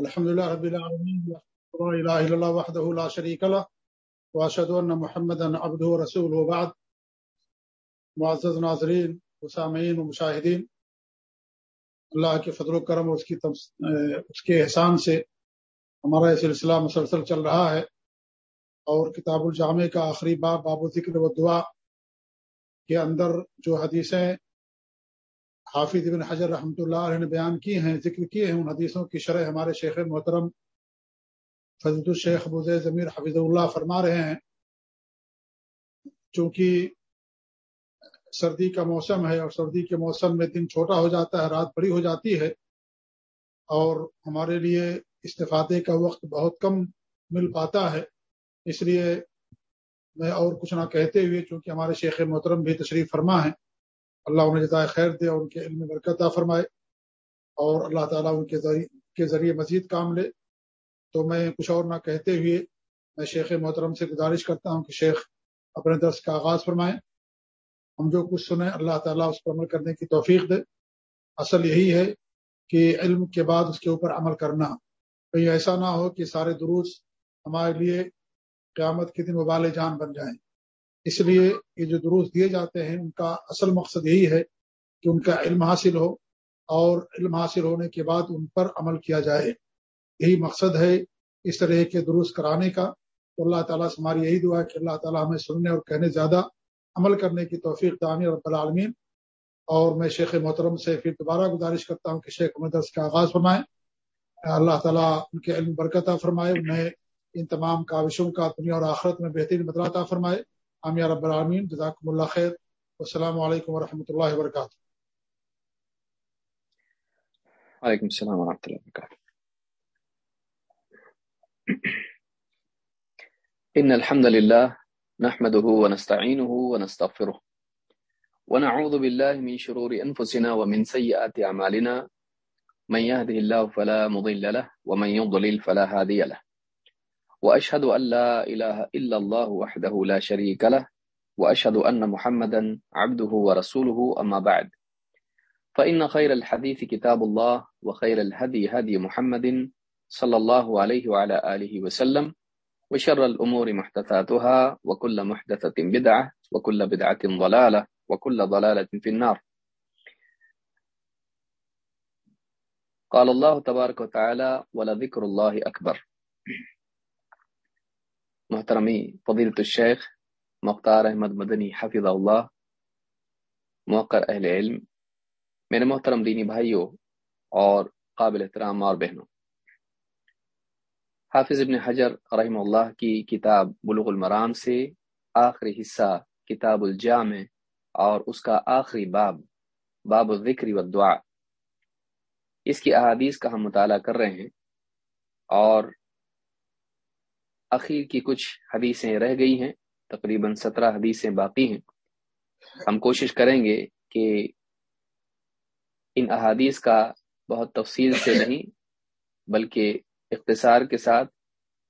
الحمد لله رب العالمين لا اله الا الله وحده لا شريك له واشهد ان محمدا عبده ورسوله وبعد. معزز ناظرین وسامعین و مشاہدین، اللہ کے فضل و کرم اور اس کی تمس... اس کے احسان سے ہمارا یہ سلسلہ مسلسل چل رہا ہے، اور کتاب الجامع کا آخری باب باب و ذکر و دعا کے اندر جو حدیثیں حافظ ابن حجر رحمۃ اللہ علیہ نے بیان کی ہیں، ذکر کیے ہیں ان حدیثوں کی شرح ہمارے شیخ محترم فضرت الشیخ ابو ضمیر حفیظ اللہ فرما رہے ہیں۔ چونکہ سردی کا موسم ہے اور سردی کے موسم میں دن چھوٹا ہو جاتا ہے، رات بڑی ہو جاتی ہے، اور ہمارے لیے استفادے کا وقت بہت کم مل پاتا ہے۔ اس لیے میں اور کچھ نہ کہتے ہوئے، چونکہ ہمارے شیخ محترم بھی تشریف فرما ہے اللہ انہیں جزائے خیر دے اور ان کے علم برکت فرمائے اور اللہ تعالیٰ ان کے ذریعے کے ذریعے مزید کام لے۔ تو میں کچھ اور نہ کہتے ہوئے میں شیخ محترم سے گزارش کرتا ہوں کہ شیخ اپنے درس کا آغاز فرمائیں۔ ہم جو کچھ سنیں، اللہ تعالیٰ اس پر عمل کرنے کی توفیق دے۔ اصل یہی ہے کہ علم کے بعد اس کے اوپر عمل کرنا۔ کہیں ایسا نہ ہو کہ سارے دروس ہمارے لیے قیامت کے دن وبال جان بن جائیں۔ اس لیے یہ جو دروس دیے جاتے ہیں، ان کا اصل مقصد یہی ہے کہ ان کا علم حاصل ہو اور علم حاصل ہونے کے بعد ان پر عمل کیا جائے۔ یہی مقصد ہے اس طرح کے درست کرانے کا۔ تو اللہ تعالیٰ سے ہماری یہی دعا ہے کہ اللہ تعالیٰ ہمیں سننے اور کہنے زیادہ عمل کرنے کی توفیق دانی اور العالمین۔ اور میں شیخ محترم سے پھر دوبارہ گزارش کرتا ہوں کہ شیخ مدرس کا آغاز فرمائیں۔ اللہ تعالیٰ ان کے علم برکت فرمائے، انہیں ان تمام کاوشوں کا دنیا اور آخرت میں بہترین بدلاتا فرمائے۔ عامیہ رب العالمین، جزاکم اللہ خیر السلام علیکم ورحمۃ اللہ وبرکاتہ۔ وعلیکم السلام ورحمۃ اللہ وبرکاتہ۔ ان الحمد لله نحمده ونستعينه ونستغفره ونعوذ بالله من شرور انفسنا ومن سيئات اعمالنا، من يهده الله فلا مضل له ومن يضلل فلا هادي له۔ وأشهد أن لا إله إلا الله وحده لا شريك له، وأشهد أن محمدا عبده ورسوله، أما بعد. فإن خير الحديث كتاب الله، وخير الهدي هدي محمد صلى الله عليه وعلى آله وسلم، وشر الأمور محدثاتها، وكل محدثة بدعة، وكل بدعة ضلالة، وكل ضلالة في النار. قال الله تبارك وتعالى ولذكر الله أكبر. محترمی فضیلت الشیخ مختار احمد مدنی حفظ اللہ موقر اہل علم، میرے محترم دینی بھائیوں اور قابل احترام اور بہنوں۔ حافظ ابن حجر رحم اللہ کی کتاب بلغ المرام سے آخری حصہ کتاب الجامع اور اس کا آخری باب باب الذکر والدعا اس کی احادیث کا ہم مطالعہ کر رہے ہیں اور اخیر کی کچھ حدیثیں رہ گئی ہیں، تقریباً سترہ حدیثیں باقی ہیں۔ ہم کوشش کریں گے کہ ان احادیث کا بہت تفصیل سے نہیں، بلکہ اختصار کے ساتھ،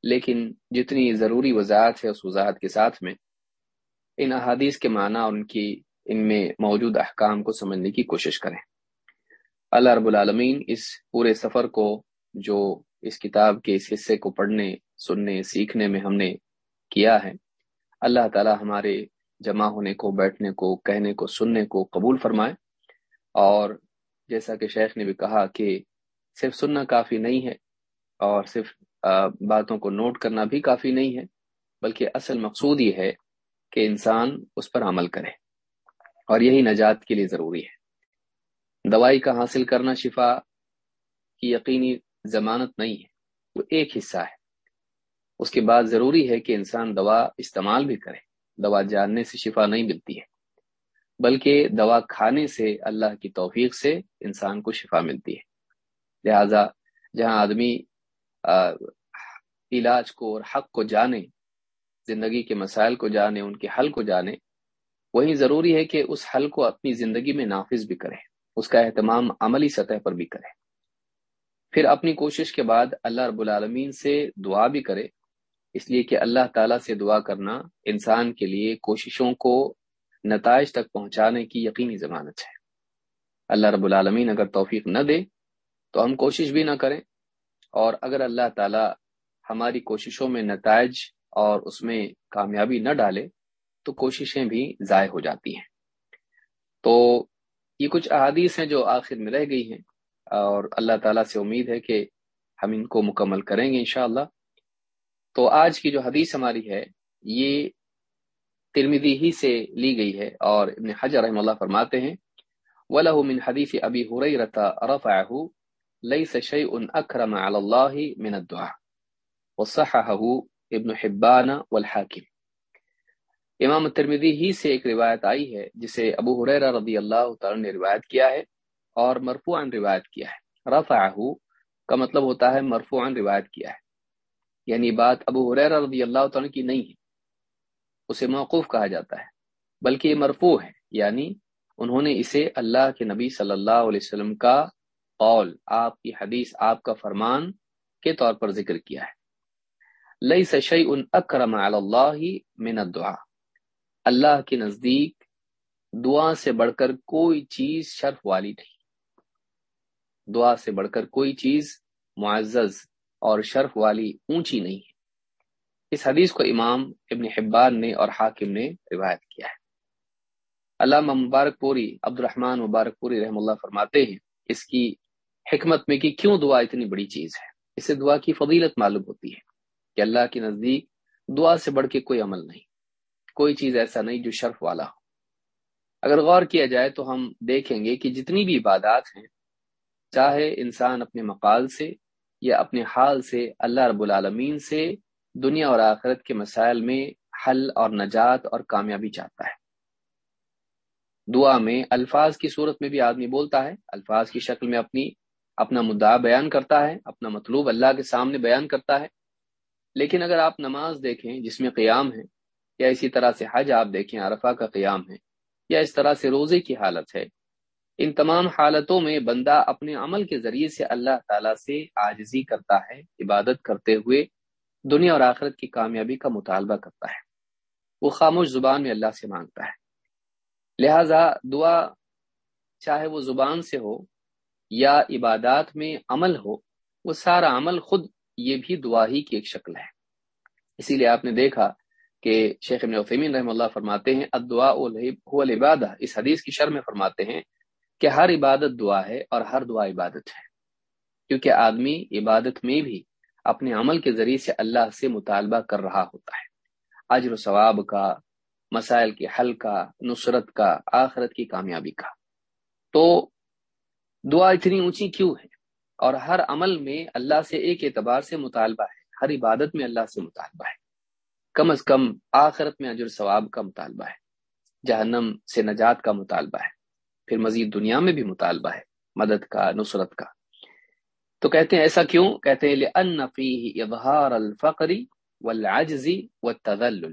لیکن جتنی ضروری وضاحت ہے اس وضاحت کے ساتھ میں ان احادیث کے معنی اور ان کی، ان میں موجود احکام کو سمجھنے کی کوشش کریں۔ اللہ رب العالمین اس پورے سفر کو، جو اس کتاب کے اس حصے کو پڑھنے سننے، سیکھنے میں ہم نے کیا ہے۔ اللہ تعالی ہمارے جمع ہونے کو، بیٹھنے کو، کہنے کو، سننے کو قبول فرمائے۔ اور جیسا کہ شیخ نے بھی کہا کہ صرف سننا کافی نہیں ہے اور صرف باتوں کو نوٹ کرنا بھی کافی نہیں ہے، بلکہ اصل مقصود یہ ہے کہ انسان اس پر عمل کرے۔ اور یہی نجات کے لیے ضروری ہے۔ دوائی کا حاصل کرنا شفا کی یقینی ضمانت نہیں ہے، وہ ایک حصہ ہے۔ اس کے بعد ضروری ہے کہ انسان دوا استعمال بھی کرے۔ دوا جاننے سے شفا نہیں ملتی ہے۔ بلکہ دوا کھانے سے اللہ کی توفیق سے انسان کو شفا ملتی ہے۔ لہذا جہاں آدمی علاج کو اور حق کو جانے، زندگی کے مسائل کو جانے، ان کے حل کو جانے وہی ضروری ہے کہ اس حل کو اپنی زندگی میں نافذ بھی کرے۔ اس کا اہتمام عملی سطح پر بھی کرے۔ پھر اپنی کوشش کے بعد اللہ رب العالمین سے دعا بھی کرے۔ اس لیے کہ اللہ تعالیٰ سے دعا کرنا انسان کے لیے کوششوں کو نتائج تک پہنچانے کی یقینی ضمانت ہے۔ اللہ رب العالمین اگر توفیق نہ دے تو ہم کوشش بھی نہ کریں۔ اور اگر اللہ تعالی ہماری کوششوں میں نتائج اور اس میں کامیابی نہ ڈالے تو کوششیں بھی ضائع ہو جاتی ہیں۔ تو یہ کچھ احادیث ہیں جو آخر میں رہ گئی ہیں اور اللہ تعالیٰ سے امید ہے کہ ہم ان کو مکمل کریں گے انشاءاللہ۔ تو آج کی جو حدیث ہماری ہے، یہ ترمیدی ہی سے لی گئی ہے اور ابن حجر رحم اللہ فرماتے ہیں، وَلَهُ مِنْ حَدِيثِ أَبِي هُرَيْرَةَ رَفَعَهُ لَيْسَ شَيْءٌ أَكْرَمَ عَلَى اللَّهِ مِنَ الدُّعَى وَصَحَّهُ ابن حبان والحاکم امام ترمیدی ہی سے ایک روایت آئی ہے، جسے ابو حریرہ رضی اللہ تعالی نے روایت کیا ہے اور مرفوعاً روایت کیا ہے۔ رفعہ کا مطلب ہوتا ہے مرفوعاً روایت کیا ہے۔ یعنی بات ابو حریرہ رضی اللہ تعالی کی نہیں ہے۔ اسے موقوف کہا جاتا ہے، بلکہ یہ مرفوع ہے۔ یعنی انہوں نے اسے اللہ کے نبی صلی اللہ علیہ وسلم کا قول، آپ کی حدیث، آپ کا فرمان کے طور پر ذکر کیا ہے۔ لئی سشئی ان اکرم اللہ من الدعا اللہ کے نزدیک دعا سے بڑھ کر کوئی چیز شرف والی نہیں۔ دعا سے بڑھ کر کوئی چیز معزز اور شرف والی اونچی نہیں ہے۔ اس حدیث کو امام ابن حبان نے اور حاکم نے روایت کیا ہے۔ علامہ مبارک پوری عبد الرحمن مبارک پوری رحم اللہ فرماتے ہیں، اس کی حکمت میں کہ کیوں دعا اتنی بڑی چیز ہے؟ اسے دعا کی فضیلت معلوم ہوتی ہے کہ اللہ کے نزدیک دعا سے بڑھ کے کوئی عمل نہیں، کوئی چیز ایسا نہیں جو شرف والا ہو۔ اگر غور کیا جائے تو ہم دیکھیں گے کہ جتنی بھی عبادات ہیں، چاہے انسان اپنے مقال سے یا اپنے حال سے اللہ رب العالمین سے دنیا اور آخرت کے مسائل میں حل اور نجات اور کامیابی چاہتا ہے۔ دعا میں الفاظ کی صورت میں بھی آدمی بولتا ہے، الفاظ کی شکل میں اپنی، اپنا مدعا بیان کرتا ہے، اپنا مطلوب اللہ کے سامنے بیان کرتا ہے۔ لیکن اگر آپ نماز دیکھیں جس میں قیام ہے، یا اسی طرح سے حج آپ دیکھیں عرفہ کا قیام ہے، یا اس طرح سے روزے کی حالت ہے ان تمام حالتوں میں بندہ اپنے عمل کے ذریعے سے اللہ تعالیٰ سے آجزی کرتا ہے، عبادت کرتے ہوئے دنیا اور آخرت کی کامیابی کا مطالبہ کرتا ہے۔ وہ خاموش زبان میں اللہ سے مانگتا ہے۔ لہذا دعا چاہے وہ زبان سے ہو یا عبادات میں عمل ہو، وہ سارا عمل خود یہ بھی دعا ہی کی ایک شکل ہے۔ اسی لیے آپ نے دیکھا کہ شیخ ابن رحم اللہ فرماتے ہیں العبادہ، اس حدیث کی شرم فرماتے ہیں کہ ہر عبادت دعا ہے اور ہر دعا عبادت ہے۔ کیونکہ آدمی عبادت میں بھی اپنے عمل کے ذریعے سے اللہ سے مطالبہ کر رہا ہوتا ہے۔ اجر و ثواب کا، مسائل کے حل کا، نصرت کا، آخرت کی کامیابی کا۔ تو دعا اتنی اونچی کیوں ہے؟ اور ہر عمل میں اللہ سے ایک اعتبار سے مطالبہ ہے، ہر عبادت میں اللہ سے مطالبہ ہے۔ کم از کم آخرت میں اجر ثواب کا مطالبہ ہے، جہنم سے نجات کا مطالبہ ہے۔ پھر مزید دنیا میں بھی مطالبہ ہے، مدد کا، نصرت کا۔ تو کہتے ہیں ایسا کیوں؟ کہتے ہیں لأن فیہ اظہار الفقر والعجز والتذلل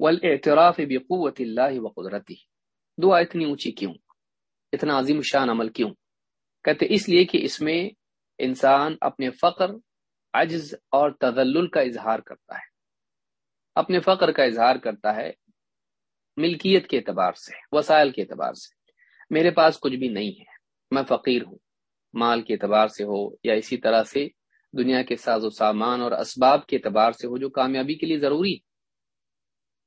والاعتراف بقوت اللہ وقدرتی دعا اتنی اونچی کیوں؟ اتنا عظیم شان عمل کیوں؟ کہتے اس لیے کہ اس میں انسان اپنے فقر، عجز اور تذلل کا اظہار کرتا ہے۔ اپنے فقر کا اظہار کرتا ہے ملکیت کے اعتبار سے، وسائل کے اعتبار سے۔ میرے پاس کچھ بھی نہیں ہے۔ میں فقیر ہوں۔ مال کے اعتبار سے ہو یا اسی طرح سے دنیا کے ساز و سامان اور اسباب کے اعتبار سے ہو جو کامیابی کے لیے ضروری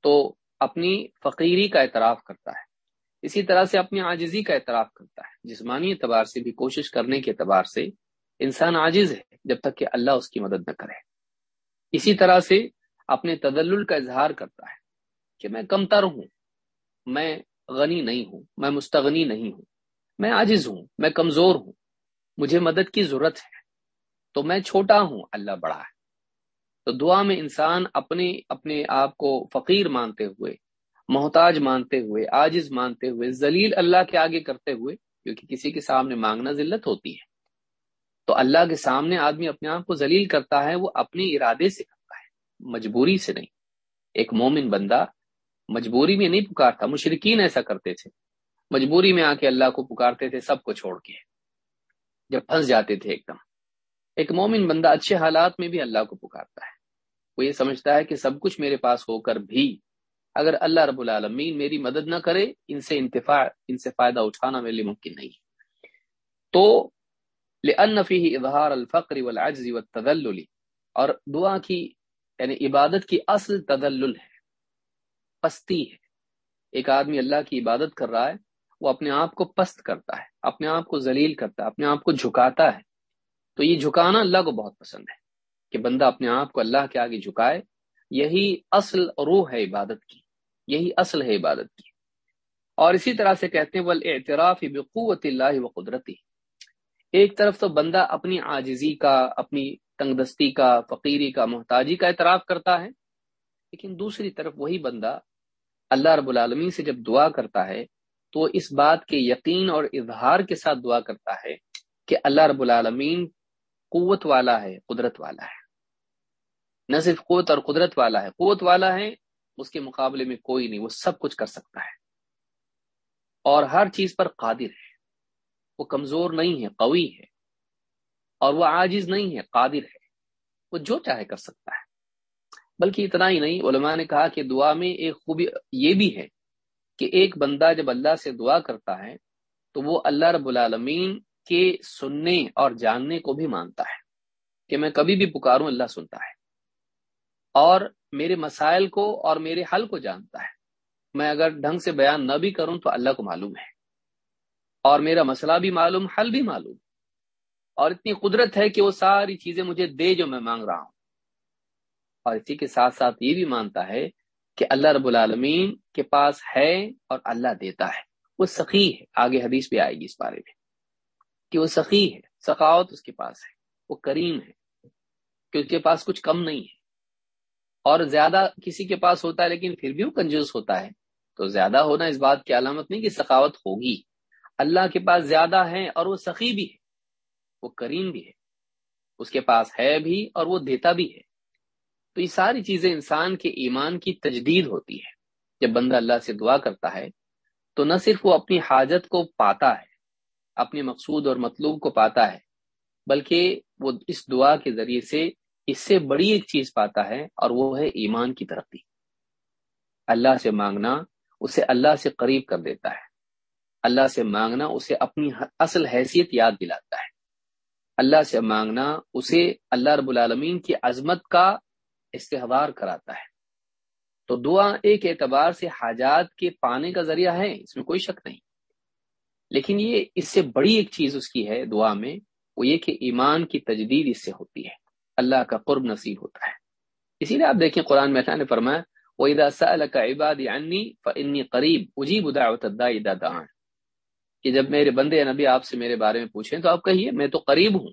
تو اپنی فقیری کا اعتراف کرتا ہے۔ اسی طرح سے اپنی عاجزی کا اعتراف کرتا ہے۔ جسمانی اعتبار سے بھی کوشش کرنے کے اعتبار سے انسان عاجز ہے جب تک کہ اللہ اس کی مدد نہ کرے۔ اسی طرح سے اپنے تدلل کا اظہار کرتا ہے کہ میں کم تر ہوں۔ میں غنی نہیں ہوں، میں مستغنی نہیں ہوں۔ میں عاجز ہوں، میں کمزور ہوں۔ مجھے مدد کی ضرورت ہے۔ تو میں چھوٹا ہوں، اللہ بڑا ہے۔ تو دعا میں انسان اپنے اپنے آپ کو فقیر مانتے ہوئے، محتاج مانتے ہوئے آجز مانتے ہوئے، ذلیل اللہ کے آگے کرتے ہوئے، کیونکہ کسی کے سامنے مانگنا ذلت ہوتی ہے۔ تو اللہ کے سامنے آدمی اپنے آپ کو ذلیل کرتا ہے، وہ اپنے ارادے سے کرتا ہے، مجبوری سے نہیں۔ ایک مومن بندہ مجبوری میں نہیں پکارتا مشرقین ایسا کرتے تھے۔ مجبوری میں آ کے اللہ کو پکارتے تھے، سب کو چھوڑ کے۔ جب پھنس جاتے تھے ایک دم۔ ایک مومن بندہ اچھے حالات میں بھی اللہ کو پکارتا ہے۔ وہ یہ سمجھتا ہے کہ سب کچھ میرے پاس ہو کر بھی اگر اللہ رب العالمین میری مدد نہ کرے، ان سے انتفاع، ان سے فائدہ اٹھانا میرے لیے ممکن نہیں۔ تو لفی اظہار الفقر والعجز والتذلل۔ اور دعا کی یعنی عبادت کی اصل تدلل ہے۔ پستی ہے۔ ایک آدمی اللہ کی عبادت کر رہا ہے، وہ اپنے آپ کو پست کرتا ہے، اپنے آپ کو ذلیل کرتا ہے، اپنے آپ کو جھکاتا ہے۔ تو یہ جھکانا اللہ کو بہت پسند ہے کہ بندہ اپنے آپ کو اللہ کے آگے جھکائے۔ یہی اصل روح ہے عبادت کی، یہی اصل ہے عبادت کی۔ اور اسی طرح سے کہتے ہیں اعتراف بقوت اللہ و قدرتی ایک طرف تو بندہ اپنی عاجزی کا، اپنی تنگ دستی کا، فقیری کا، محتاجی کا اعتراف کرتا ہے، لیکن دوسری طرف وہی بندہ اللہ رب العالمین سے جب دعا کرتا ہے، تو اس بات کے یقین اور اظہار کے ساتھ دعا کرتا ہے کہ اللہ رب العالمین قوت والا ہے، قدرت والا ہے۔ نہ صرف قوت اور قدرت والا ہے، قوت والا ہے، اس کے مقابلے میں کوئی نہیں، وہ سب کچھ کر سکتا ہے۔ اور ہر چیز پر قادر ہے۔ وہ کمزور نہیں ہے، قوی ہے۔ اور وہ عاجز نہیں ہے، قادر ہے۔ وہ جو چاہے کر سکتا ہے۔ بلکہ اتنا ہی نہیں، علماء نے کہا کہ دعا میں ایک خوبی یہ بھی ہے کہ ایک بندہ جب اللہ سے دعا کرتا ہے تو وہ اللہ رب العالمین کے سننے اور جاننے کو بھی مانتا ہے کہ میں کبھی بھی پکاروں، اللہ سنتا ہے۔ اور میرے مسائل کو اور میرے حل کو جانتا ہے۔ میں اگر ڈھنگ سے بیان نہ بھی کروں تو اللہ کو معلوم ہے۔ اور میرا مسئلہ بھی معلوم، حل بھی معلوم۔ اور اتنی قدرت ہے کہ وہ ساری چیزیں مجھے دے جو میں مانگ رہا ہوں۔ اور اسی کے ساتھ ساتھ یہ بھی مانتا ہے کہ اللہ رب العالمین کے پاس ہے اور اللہ دیتا ہے۔ وہ سخی ہے۔ آگے حدیث بھی آئے گی اس بارے میں کہ وہ سخی ہے۔ سخاوت اس کے پاس ہے۔ وہ کریم ہے۔ کہ اس کے پاس کچھ کم نہیں ہے۔ اور زیادہ کسی کے پاس ہوتا ہے لیکن پھر بھی وہ کنجوس ہوتا ہے۔ تو زیادہ ہونا اس بات کی علامت نہیں کہ سخاوت ہوگی۔ اللہ کے پاس زیادہ ہے اور وہ سخی بھی ہے۔ وہ کریم بھی ہے۔ اس کے پاس ہے بھی اور وہ دیتا بھی ہے۔ تو یہ ساری چیزیں انسان کے ایمان کی تجدید ہوتی ہے جب بندہ اللہ سے دعا کرتا ہے، تو نہ صرف وہ اپنی حاجت کو پاتا ہے، اپنے مقصود اور مطلوب کو پاتا ہے، بلکہ وہ اس دعا کے ذریعے سے اس سے بڑی ایک چیز پاتا ہے اور وہ ہے ایمان کی ترقی۔ اللہ سے مانگنا اسے اللہ سے قریب کر دیتا ہے۔ اللہ سے مانگنا اسے اپنی اصل حیثیت یاد دلاتا ہے۔ اللہ سے مانگنا اسے اللہ رب العالمین کی عظمت کا استحوار کراتا ہے۔ تو دعا ایک اعتبار سے حاجات کے پانے کا ذریعہ ہے، اس میں کوئی شک نہیں۔ لیکن یہ اس سے بڑی ایک چیز اس کی ہے دعا میں، وہ یہ کہ ایمان کی تجدید اس سے ہوتی ہے۔ اللہ کا قرب نصیب ہوتا ہے۔ اسی لیے آپ دیکھیں قرآن میں نے فرمایا وہ ادا کا عباد قریب اجیب ادا ادا دان کہ جب میرے بندے نبی آپ سے میرے بارے میں پوچھیں تو آپ کہیے، میں تو قریب ہوں۔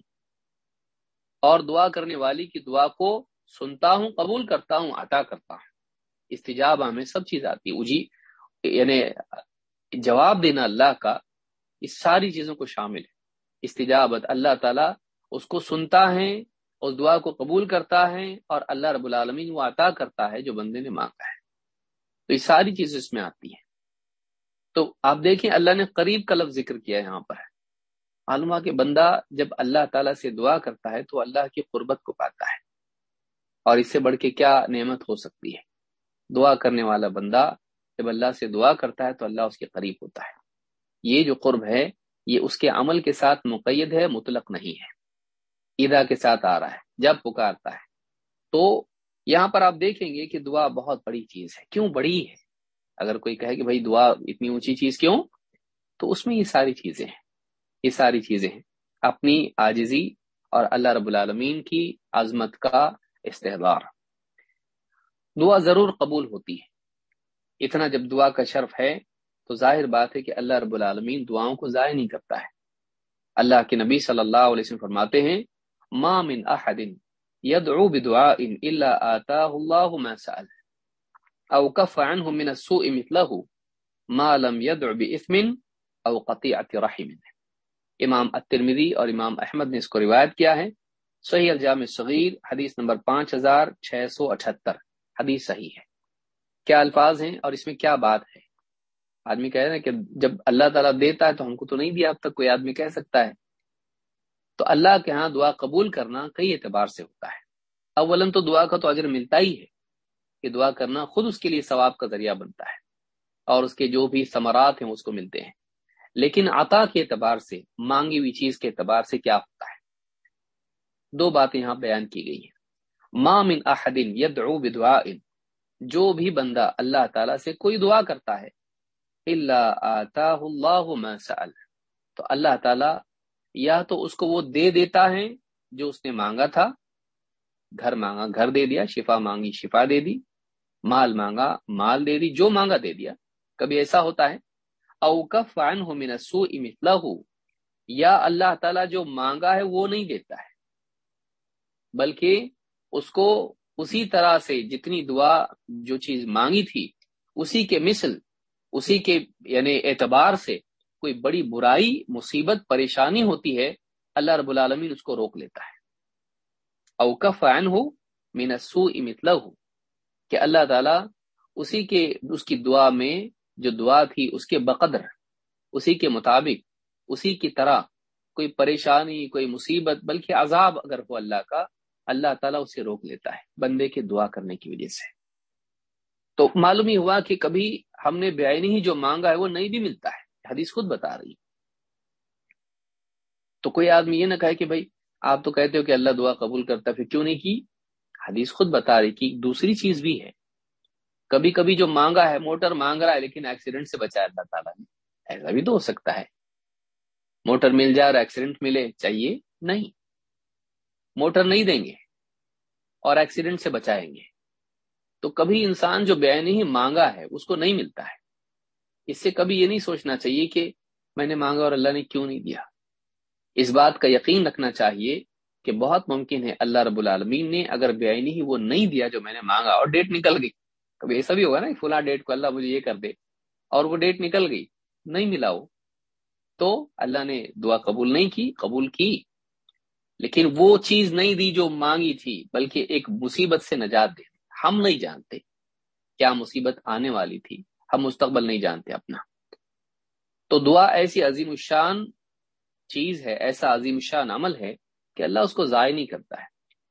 اور دعا کرنے والی کی دعا کو سنتا ہوں، قبول کرتا ہوں، عطا کرتا ہوں۔ استجابہ میں سب چیز آتی اجی یعنی جواب دینا اللہ کا اس ساری چیزوں کو شامل ہے۔ استجابت، اللہ تعالیٰ اس کو سنتا ہے، اس دعا کو قبول کرتا ہے اور اللہ رب العالمین وہ عطا کرتا ہے جو بندے نے مانگا ہے۔ تو یہ ساری چیزیں اس میں آتی ہیں۔ تو آپ دیکھیں، اللہ نے قریب کا لفظ ذکر کیا یہاں پر۔ معلوم کہ بندہ جب اللہ تعالیٰ سے دعا کرتا ہے تو اللہ کی قربت کو پاتا ہے۔ اور اس سے بڑھ کے کیا نعمت ہو سکتی ہے؟ دعا کرنے والا بندہ جب اللہ سے دعا کرتا ہے تو اللہ اس کے قریب ہوتا ہے۔ یہ جو قرب ہے، یہ اس کے عمل کے ساتھ مقید ہے، مطلق نہیں ہے۔ عیدا کے ساتھ آ رہا ہے، جب پکارتا ہے۔ تو یہاں پر آپ دیکھیں گے کہ دعا بہت بڑی چیز ہے۔ کیوں بڑی ہے؟ اگر کوئی کہے کہ بھائی دعا اتنی اونچی چیز کیوں؟ تو اس میں یہ ساری چیزیں ہیں۔ یہ ساری چیزیں ہیں۔ اپنی آجزی اور اللہ رب العالمین کی عظمت کا استحبار دعا ضرور قبول ہوتی ہے۔ اتنا جب دعا کا شرف ہے، تو ظاہر بات ہے کہ اللہ رب العالمین دعاؤں کو ضائع نہیں کرتا ہے۔ اللہ کے نبی صلی اللہ علیہ وسلم فرماتے ہیں، ما من احد يدعو بدعاء الا آتاه الله ما سأل او کف عنه من السوء مثله ما لم يدع باثم او قطيعه رحم امام الترمذی اور امام احمد نے اس کو روایت کیا ہے۔ صحیح الجامع صغیر حدیث نمبر 5678 حدیث صحیح ہے۔ کیا الفاظ ہیں اور اس میں کیا بات ہے؟ آدمی کہہ رہے ہیں کہ جب اللہ تعالیٰ دیتا ہے تو ہم کو تو نہیں دیا اب تک کوئی آدمی کہہ سکتا ہے۔ تو اللہ کے ہاں دعا قبول کرنا کئی اعتبار سے ہوتا ہے۔ اولن تو دعا کا تو اجر ملتا ہی ہے کہ دعا کرنا خود اس کے لیے ثواب کا ذریعہ بنتا ہے اور اس کے جو بھی ثمرات ہیں اس کو ملتے ہیں۔ لیکن عطا کے اعتبار سے، مانگی ہوئی چیز کے اعتبار سے کیا ہوتا ہے؟ دو باتیں یہاں بیان کی گئی ہیں۔ مام ان احدین یدعو بدعا جو بھی بندہ اللہ تعالی سے کوئی دعا کرتا ہے اللہ آتا اللہ سأل۔ تو اللہ تعالی یا تو اس کو وہ دے دیتا ہے جو اس نے مانگا تھا، گھر مانگا، گھر دے دیا، شفا مانگی، شفا دے دی، مال مانگا، مال دے دی، جو مانگا دے دیا۔ کبھی ایسا ہوتا ہے؟ اوکف عنہ من السوء مثلہ یا اللہ تعالی جو مانگا ہے وہ نہیں دیتا ہے۔ بلکہ اس کو اسی طرح سے جتنی دعا جو چیز مانگی تھی، اسی کے مثل، اسی کے یعنی اعتبار سے کوئی بڑی برائی، مصیبت، پریشانی ہوتی ہے، اللہ رب العالمین اس کو روک لیتا ہے۔ اوکف عنہ من السوء مثلہ، کہ اللہ تعالیٰ اسی کے، اس کی دعا میں جو دعا تھی اس کے بقدر، اسی کے مطابق، اسی کی طرح کوئی پریشانی، کوئی مصیبت، بلکہ عذاب اگر ہو اللہ کا اللہ تعالیٰ اسے روک لیتا ہے، بندے کے دعا کرنے کی وجہ سے۔ تو معلوم ہی ہوا کہ کبھی ہم نے بے ہی جو مانگا ہے وہ نہیں بھی ملتا ہے۔ حدیث خود بتا رہی تو کوئی آدمی یہ نہ کہے کہ بھائی، آپ تو کہتے ہو کہ اللہ دعا قبول کرتا پھر کیوں نہیں کی؟ حدیث خود بتا رہی کہ دوسری چیز بھی ہے۔ کبھی کبھی جو مانگا ہے، موٹر مانگ رہا ہے، لیکن ایکسیڈنٹ سے بچایا اللہ تعالیٰ نے۔ ایسا بھی تو ہو سکتا ہے۔ موٹر مل جائے اور ایکسیڈنٹ ملے، چاہیے نہیں۔ موٹر نہیں دیں گے۔ اور ایکسیڈنٹ سے بچائیں گے۔ تو کبھی انسان جو بے ہی مانگا ہے، اس کو نہیں ملتا ہے۔ اس سے کبھی یہ نہیں سوچنا چاہیے کہ میں نے مانگا اور اللہ نے کیوں نہیں دیا۔ اس بات کا یقین رکھنا چاہیے کہ بہت ممکن ہے اللہ رب العالمین نے اگر بے ہی وہ نہیں دیا جو میں نے مانگا اور ڈیٹ نکل گئی۔ کبھی ایسا بھی ہوگا نا فلاں ڈیٹ کو اللہ مجھے یہ کر دے اور وہ ڈیٹ نکل گئی، نہیں ملا وہ۔ تو اللہ نے دعا قبول نہیں کی، قبول کی۔ لیکن وہ چیز نہیں دی جو مانگی تھی، بلکہ ایک مصیبت سے نجات دے ہم نہیں جانتے کیا مصیبت آنے والی تھی۔ ہم مستقبل نہیں جانتے اپنا۔ تو دعا ایسی عظیم الشان چیز ہے، ایسا عظیم شان عمل ہے کہ اللہ اس کو ضائع نہیں کرتا ہے۔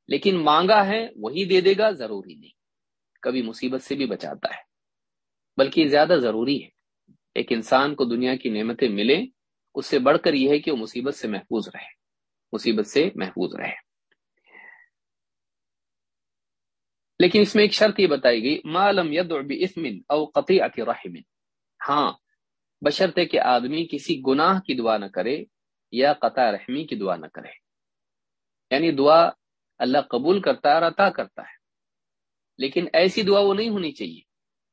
لیکن مانگا ہے، وہی دے دے گا، ضروری نہیں۔ کبھی مصیبت سے بھی بچاتا ہے، بلکہ زیادہ ضروری ہے۔ ایک انسان کو دنیا کی نعمتیں ملے اس سے بڑھ کر یہ ہے کہ وہ مصیبت سے محفوظ رہے۔ مصیبت سے محفوظ رہے۔ لیکن اس میں ایک شرط یہ بتائی گئی معلوم او قطعت رحم۔ ہاں بشرط کہ آدمی کسی گناہ کی دعا نہ کرے یا قطع رحمی کی دعا نہ کرے۔ یعنی دعا اللہ قبول کرتا ہے اور عطا کرتا ہے۔ لیکن ایسی دعا وہ نہیں ہونی چاہیے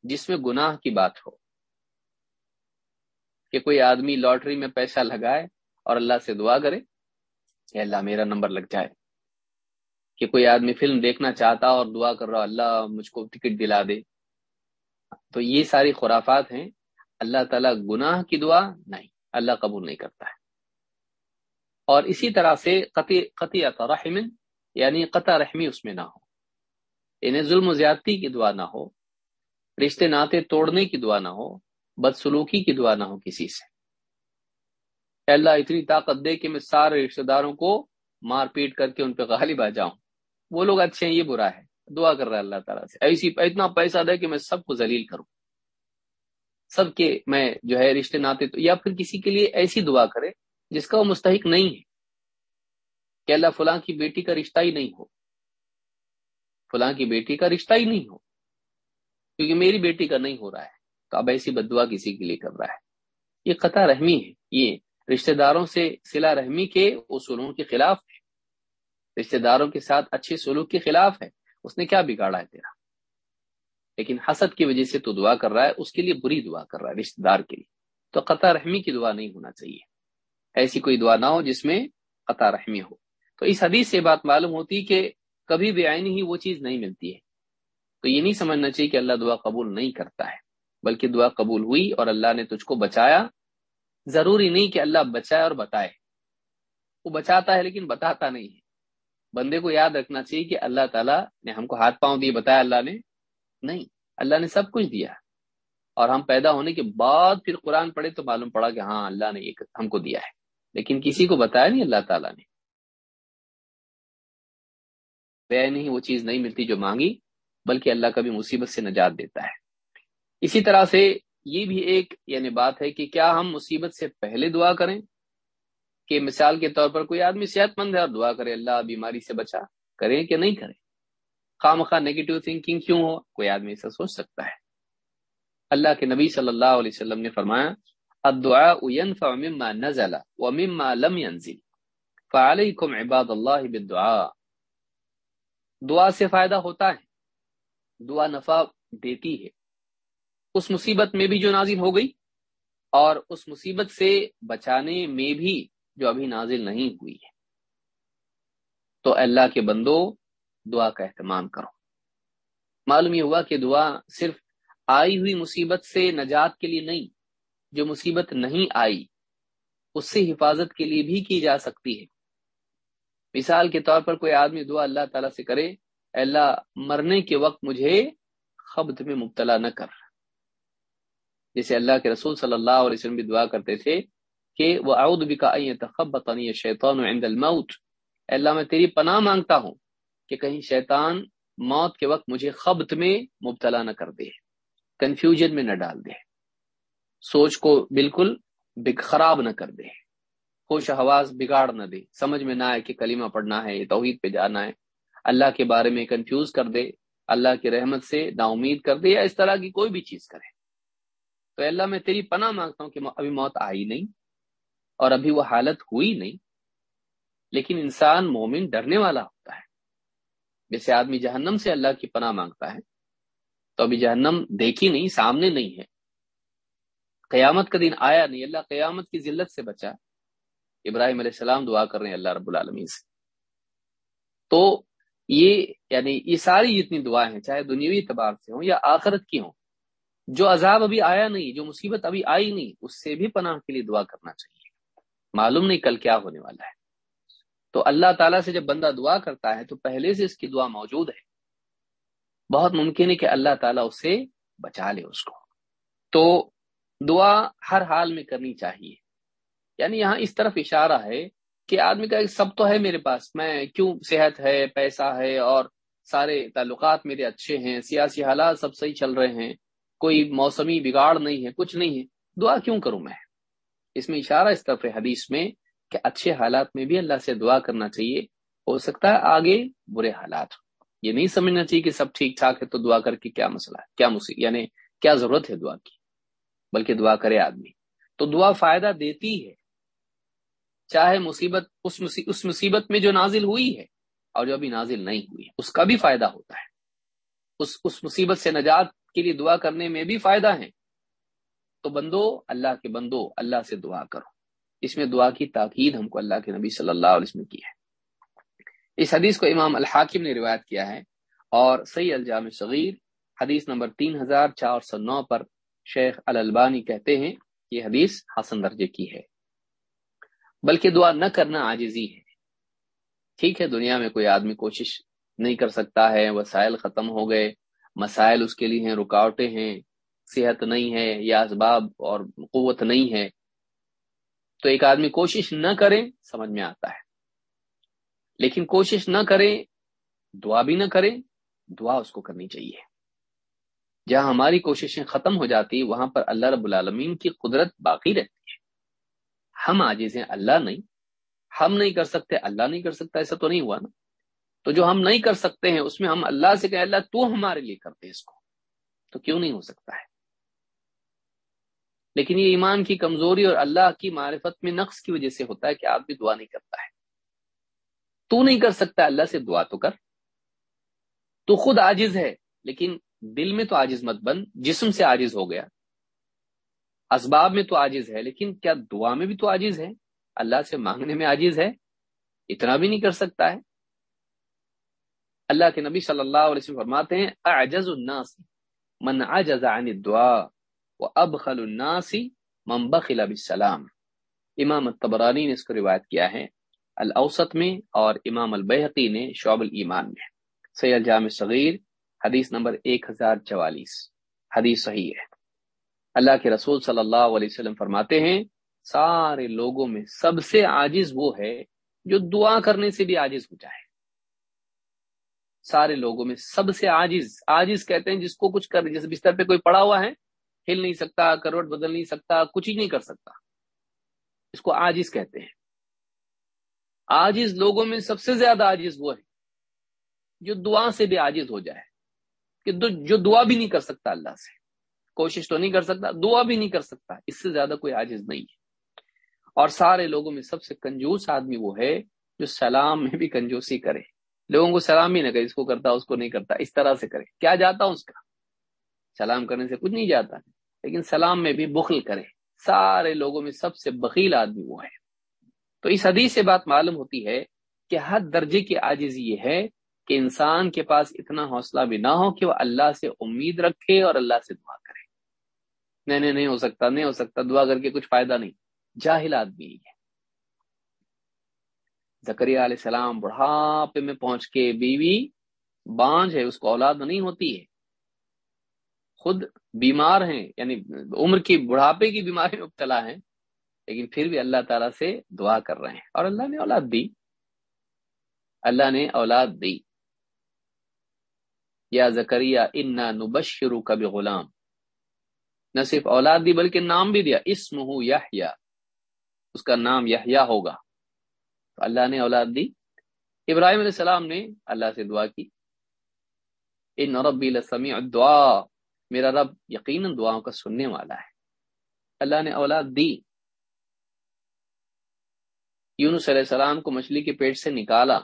جس میں گناہ کی بات ہو۔ کہ کوئی آدمی لاٹری میں پیسہ لگائے اور اللہ سے دعا کرے۔ کہ اللہ میرا نمبر لگ جائے، کہ کوئی آدمی فلم دیکھنا چاہتا اور دعا کر رہا، اللہ مجھ کو ٹکٹ دلا دے۔ تو یہ ساری خرافات ہیں۔ اللہ تعالیٰ گناہ کی دعا نہیں، اللہ قبول نہیں کرتا ہے۔ اور اسی طرح سے قطع رحم یعنی قطع رحمی اس میں نہ ہو۔ انہیں ظلم و زیادتی کی دعا نہ ہو، رشتے ناطے توڑنے کی دعا نہ ہو، بدسلوکی کی دعا نہ ہو کسی سے۔ اللہ اتنی طاقت دے کہ میں سارے رشتے داروں کو مار پیٹ کر کے ان پہ غالب آ جاؤں۔ وہ لوگ اچھے ہیں، یہ برا ہے۔ دعا کر رہا ہے اللہ تعالیٰ سے۔ ایسی اتنا پیسہ دے کہ میں سب کو ذلیل کروں۔ سب کے میں جو ہے رشتے ناطے تو یا پھر کسی کے لیے ایسی دعا کرے جس کا وہ مستحق نہیں ہے کہ اللہ فلاں کی بیٹی کا رشتہ ہی نہیں ہو۔ فلاں کی بیٹی کا رشتہ ہی نہیں ہو۔ کیونکہ میری بیٹی کا نہیں ہو رہا ہے۔ تو اب ایسی بدعا کسی کے لیے کر رہا ہے۔ یہ قطع رحمی ہے۔ یہ رشتہ داروں سے سلا رحمی کے اصولوں کے خلاف ہے۔ رشتہ داروں کے ساتھ اچھے سلوک کے خلاف ہے۔ اس نے کیا بگاڑا ہے تیرا؟ لیکن حسد کی وجہ سے تو دعا کر رہا ہے، اس کے لیے بری دعا کر رہا ہے رشتہ دار کے لیے۔ تو قطع رحمی کی دعا نہیں ہونا چاہیے۔ ایسی کوئی دعا نہ ہو جس میں قطع رحمی ہو۔ تو اس حدیث سے بات معلوم ہوتی کہ کبھی بھی آئین ہی وہ چیز نہیں ملتی ہے۔ تو یہ نہیں سمجھنا چاہیے کہ اللہ دعا قبول نہیں کرتا ہے، بلکہ دعا قبول ہوئی اور اللہ نے تجھ کو بچایا ضروری نہیں کہ اللہ بچائے اور بتائے۔ وہ بچاتا ہے لیکن بتاتا نہیں ہے۔ بندے کو یاد رکھنا چاہیے کہ اللہ تعالیٰ نے ہم کو ہاتھ پاؤں دیے، بتایا اللہ نے۔ نہیں، اللہ نے سب کچھ دیا۔ اور ہم پیدا ہونے کے بعد پھر قرآن پڑھے تو معلوم پڑا کہ ہاں اللہ نے یہ ہم کو دیا ہے۔ لیکن کسی کو بتایا نہیں، اللہ تعالیٰ نے۔ بے نہیں وہ چیز نہیں ملتی جو مانگی، بلکہ اللہ کبھی مصیبت سے نجات دیتا ہے۔ اسی طرح سے یہ بھی ایک یعنی بات ہے کہ کیا ہم مصیبت سے پہلے دعا کریں کہ مثال کے طور پر کوئی آدمی صحت مند ہے اور دعا کرے اللہ بیماری سے بچا کریں کہ نہیں کریں؟ خواہ مخواہ نگیٹو تھنکنگ کیوں ہو؟ کوئی آدمی ایسا سوچ سکتا ہے۔ اللہ کے نبی صلی اللہ علیہ وسلم نے فرمایا، الدعاء ينفع مما نزل ومما لم ينزل۔ فعليكم عباد اللہ بالدعاء۔ دعا سے فائدہ ہوتا ہے۔ دعا نفع دیتی ہے۔ اس مصیبت میں بھی جو نازل ہو گئی اور اس مصیبت سے بچانے میں بھی جو ابھی نازل نہیں ہوئی ہے۔ تو اللہ کے بندو، دعا کا اہتمام کرو۔ معلوم یہ ہوا کہ دعا صرف آئی ہوئی مصیبت سے نجات کے لیے نہیں، جو مصیبت نہیں آئی، اس سے حفاظت کے لیے بھی کی جا سکتی ہے۔ مثال کے طور پر کوئی آدمی دعا اللہ تعالیٰ سے کرے اللہ، مرنے کے وقت مجھے خبت میں مبتلا نہ کر۔ جیسے اللہ کے رسول صلی اللہ علیہ وسلم بھی دعا کرتے تھے کہ وہ اعود بھی شیطان عند الموت اللہ میں تیری پناہ مانگتا ہوں کہ کہیں شیطان موت کے وقت مجھے خبت میں مبتلا نہ کر دے کنفیوژن میں نہ ڈال دے، سوچ کو بالکل خراب نہ کر دے خوش حواس بگاڑ نہ دے، سمجھ میں نہ آئے کہ کلمہ پڑھنا ہے توحید پہ جانا ہے، اللہ کے بارے میں کنفیوز کر دے، اللہ کی رحمت سے نا امید کر دے یا اس طرح کی کوئی بھی چیز کرے۔ تو اللہ میں تیری پناہ مانگتا ہوں کہ ابھی موت آئی نہیں اور ابھی وہ حالت ہوئی نہیں، لیکن انسان مومن ڈرنے والا ہوتا ہے۔ جیسے آدمی جہنم سے اللہ کی پناہ مانگتا ہے، تو ابھی جہنم دیکھی نہیں، سامنے نہیں ہے۔ قیامت کا دن آیا نہیں، اللہ قیامت کی ذلت سے بچا۔ ابراہیم علیہ السلام دعا کر رہے ہیں، اللہ رب العالمین سے۔ تو یہ یعنی یہ ساری جتنی دعائیں ہیں، چاہے دنیاوی اعتبار سے ہوں یا آخرت کی ہوں جو عذاب ابھی آیا نہیں، جو مصیبت ابھی آئی نہیں، اس سے بھی پناہ کے لیے دعا کرنا چاہیے۔ معلوم نہیں کل کیا ہونے والا ہے۔ تو اللہ تعالیٰ سے جب بندہ دعا کرتا ہے تو پہلے سے اس کی دعا موجود ہے۔ بہت ممکن ہے کہ اللہ تعالیٰ اس سے بچا لے اس کو۔ تو دعا ہر حال میں کرنی چاہیے۔ یعنی یہاں اس طرف اشارہ ہے کہ آدمی کا سب تو ہے میرے پاس، میں کیوں صحت ہے، پیسہ ہے اور سارے تعلقات میرے اچھے ہیں، سیاسی حالات سب صحیح چل رہے ہیں۔ کوئی موسمی بگاڑ نہیں ہے، کچھ نہیں ہے۔ دعا کیوں کروں میں؟ اس میں اشارہ اس طرف حدیث میں کہ اچھے حالات میں بھی اللہ سے دعا کرنا چاہیے۔ ہو سکتا ہے آگے برے حالات یہ نہیں سمجھنا چاہیے کہ سب ٹھیک ٹھاک ہے تو دعا کر کے کیا مسئلہ ہے، کیا مصیب یعنی کیا ضرورت ہے دعا کی، بلکہ دعا کرے آدمی۔ تو دعا فائدہ دیتی ہے۔ چاہے مصیبت، اس اس مصیبت میں جو نازل ہوئی ہے اور جو ابھی نازل نہیں ہوئی ہے، اس کا بھی فائدہ ہوتا ہے۔ اس اس مصیبت سے نجات کے لیے دعا کرنے میں بھی فائدہ ہے تو بندو، اللہ کے بندو، اللہ سے دعا کرو۔ اس میں دعا کی تاکید ہم کو اللہ کے نبی صلی اللہ علیہ وسلم کی ہے۔ اس حدیث کو امام الحاکم نے روایت کیا ہے اور سی الجام صغیر حدیث نمبر تین ہزار چار سو نو پر شیخ الالبانی کہتے ہیں، یہ حدیث حسن درجے کی ہے۔ بلکہ دعا نہ کرنا عاجزی ہے۔ ٹھیک ہے، دنیا میں کوئی آدمی کوشش نہیں کر سکتا ہے، وسائل ختم ہو گئے۔ مسائل اس کے لیے ہیں، رکاوٹیں ہیں، صحت نہیں ہے یا اسباب اور قوت نہیں ہے۔ تو ایک آدمی کوشش نہ کرے، سمجھ میں آتا ہے۔ لیکن کوشش نہ کرے، دعا بھی نہ کرے، دعا اس کو کرنی چاہیے۔ جہاں ہماری کوششیں ختم ہو جاتی، وہاں پر اللہ رب العالمین کی قدرت باقی رہتی ہے۔ ہم آجز ہیں، اللہ نہیں۔ ہم نہیں کر سکتے، اللہ نہیں کر سکتا، ایسا تو نہیں ہوا نا۔ تو جو ہم نہیں کر سکتے ہیں، اس میں ہم اللہ سے کہیں، اللہ تو ہمارے لیے کرتے اس کو۔ تو کیوں نہیں ہو سکتا ہے؟ لیکن یہ ایمان کی کمزوری اور اللہ کی معرفت میں نقص کی وجہ سے ہوتا ہے کہ آپ بھی دعا نہیں کرتا ہے۔ تو نہیں کر سکتا، اللہ سے دعا تو کر۔ تو خود آجز ہے، لیکن دل میں تو آجز مت بن، جسم سے آجز ہو گیا۔ اسباب میں تو عاجز ہے، لیکن کیا دعا میں بھی تو عاجز ہے؟ اللہ سے مانگنے میں عاجز ہے، اتنا بھی نہیں کر سکتا ہے۔ اللہ کے نبی صلی اللہ علیہ وسلم فرماتے ہیں، اعجز الناس، من عجز عن الدعاء، وابخل الناس من بخل بالسلام۔ امام الطبرانی نے اس کو روایت کیا ہے، الاوسط میں اور امام البحقی نے شعب الایمان میں۔ سید جامع صغیر حدیث نمبر ایک ہزار چوالیس۔ حدیث صحیح ہے۔ اللہ کے رسول صلی اللہ علیہ وسلم فرماتے ہیں، سارے لوگوں میں سب سے عاجز وہ ہے جو دعا کرنے سے بھی عاجز ہو جائے۔ سارے لوگوں میں سب سے عاجز عاجز کہتے ہیں جس کو کچھ کر، جیسے بستر پہ کوئی پڑا ہوا ہے، ہل نہیں سکتا، کروٹ بدل نہیں سکتا، کچھ ہی نہیں کر سکتا۔ اس کو آجز کہتے ہیں۔ آجز لوگوں میں سب سے زیادہ آجز وہ ہے جو دعا سے بھی آجز ہو جائے، کہ جو دعا بھی نہیں کر سکتا اللہ سے، کوشش تو نہیں کر سکتا، دعا بھی نہیں کر سکتا، اس سے زیادہ کوئی عاجز نہیں ہے۔ اور سارے لوگوں میں سب سے کنجوس آدمی وہ ہے جو سلام میں بھی کنجوسی کرے۔ لوگوں کو سلام ہی نہ کرے، اس کو کرتا، اس کو نہیں کرتا، اس طرح سے کرے۔ کیا جاتا اس کا؟ سلام کرنے سے کچھ نہیں جاتا، لیکن سلام میں بھی بخل کرے۔ سارے لوگوں میں سب سے بخیل آدمی وہ ہے۔ تو اس حدیث سے بات معلوم ہوتی ہے کہ ہر درجے کی عاجزی یہ ہے کہ انسان کے پاس اتنا حوصلہ بھی نہ ہو کہ وہ اللہ سے امید رکھے اور اللہ سے دعا کرے۔ نہیں نہیں نہیں ہو سکتا، نہیں ہو سکتا، دعا کر کے کچھ فائدہ نہیں۔ جاہل آدمی ہے زکریہ علیہ السلام بڑھاپے میں پہنچ کے بیوی بانج ہے، اس کو اولاد نہیں ہوتی ہے۔ خود بیمار ہیں یعنی عمر کی، بڑھاپے کی بیماری میں مبتلا ہیں، لیکن پھر بھی اللہ تعالیٰ سے دعا کر رہے ہیں۔ اور اللہ نے اولاد دی۔ اللہ نے اولاد دی۔ یا زکریہ انا نبشرو کب غلام نہ صرف اولاد دی، بلکہ نام بھی دیا۔ اسم ہو یا اس کا نام یا ہوگا۔ تو اللہ نے اولاد دی۔ ابراہیم علیہ السلام نے اللہ سے دعا کی۔ ان ربی لسمیع دعا میرا رب یقیناً دعاؤں کا سننے والا ہے۔ اللہ نے اولاد دی۔ یونس علیہ السلام کو مچھلی کے پیٹ سے نکالا۔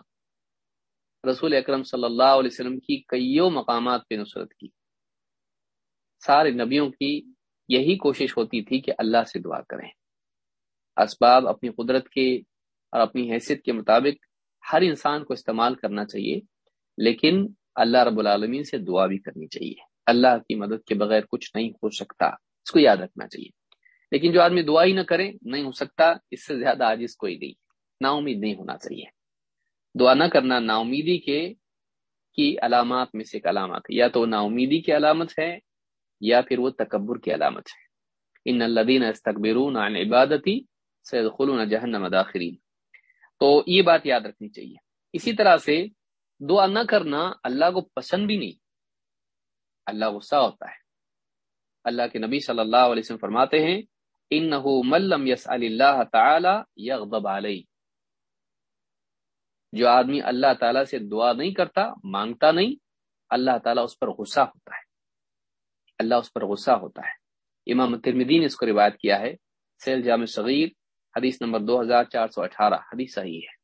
رسول اکرم صلی اللہ علیہ وسلم کی کئیوں مقامات پہ نصرت کی۔ سارے نبیوں کی یہی کوشش ہوتی تھی کہ اللہ سے دعا کریں۔ اسباب اپنی قدرت کے اور اپنی حیثیت کے مطابق ہر انسان کو استعمال کرنا چاہیے، لیکن اللہ رب العالمین سے دعا بھی کرنی چاہیے۔ اللہ کی مدد کے بغیر کچھ نہیں ہو سکتا، اس کو یاد رکھنا چاہیے۔ لیکن جو آدمی دعا ہی نہ کرے، نہیں ہو سکتا، اس سے زیادہ آج کوئی نہیں نا امید نہیں ہونا چاہیے۔ دعا نہ کرنا نا امیدی کے کی علامات میں سے ایک علامات ہے۔ یا تو نا امیدی کی علامت ہے، یا پھر وہ تکبر کی علامت ہے۔ ان الدین استقبرون عن عبادتی سید خلون جہنم داخرین۔ تو یہ بات یاد رکھنی چاہیے۔ اسی طرح سے دعا نہ کرنا اللہ کو پسند بھی نہیں۔ اللہ غصہ ہوتا ہے۔ اللہ کے نبی صلی اللہ علیہ وسلم فرماتے ہیں ملم یس اللہ تعالی یغضب علی جو آدمی اللہ تعالی سے دعا نہیں کرتا مانگتا نہیں اللہ تعالیٰ اس پر غصہ ہوتا ہے۔ اللہ اس پر غصہ ہوتا ہے۔ امام ترمیدی نے اس کو روایت کیا ہے سیل جامع صغیر حدیث نمبر دو ہزار چار سو اٹھارہ، حدیث صحیح ہے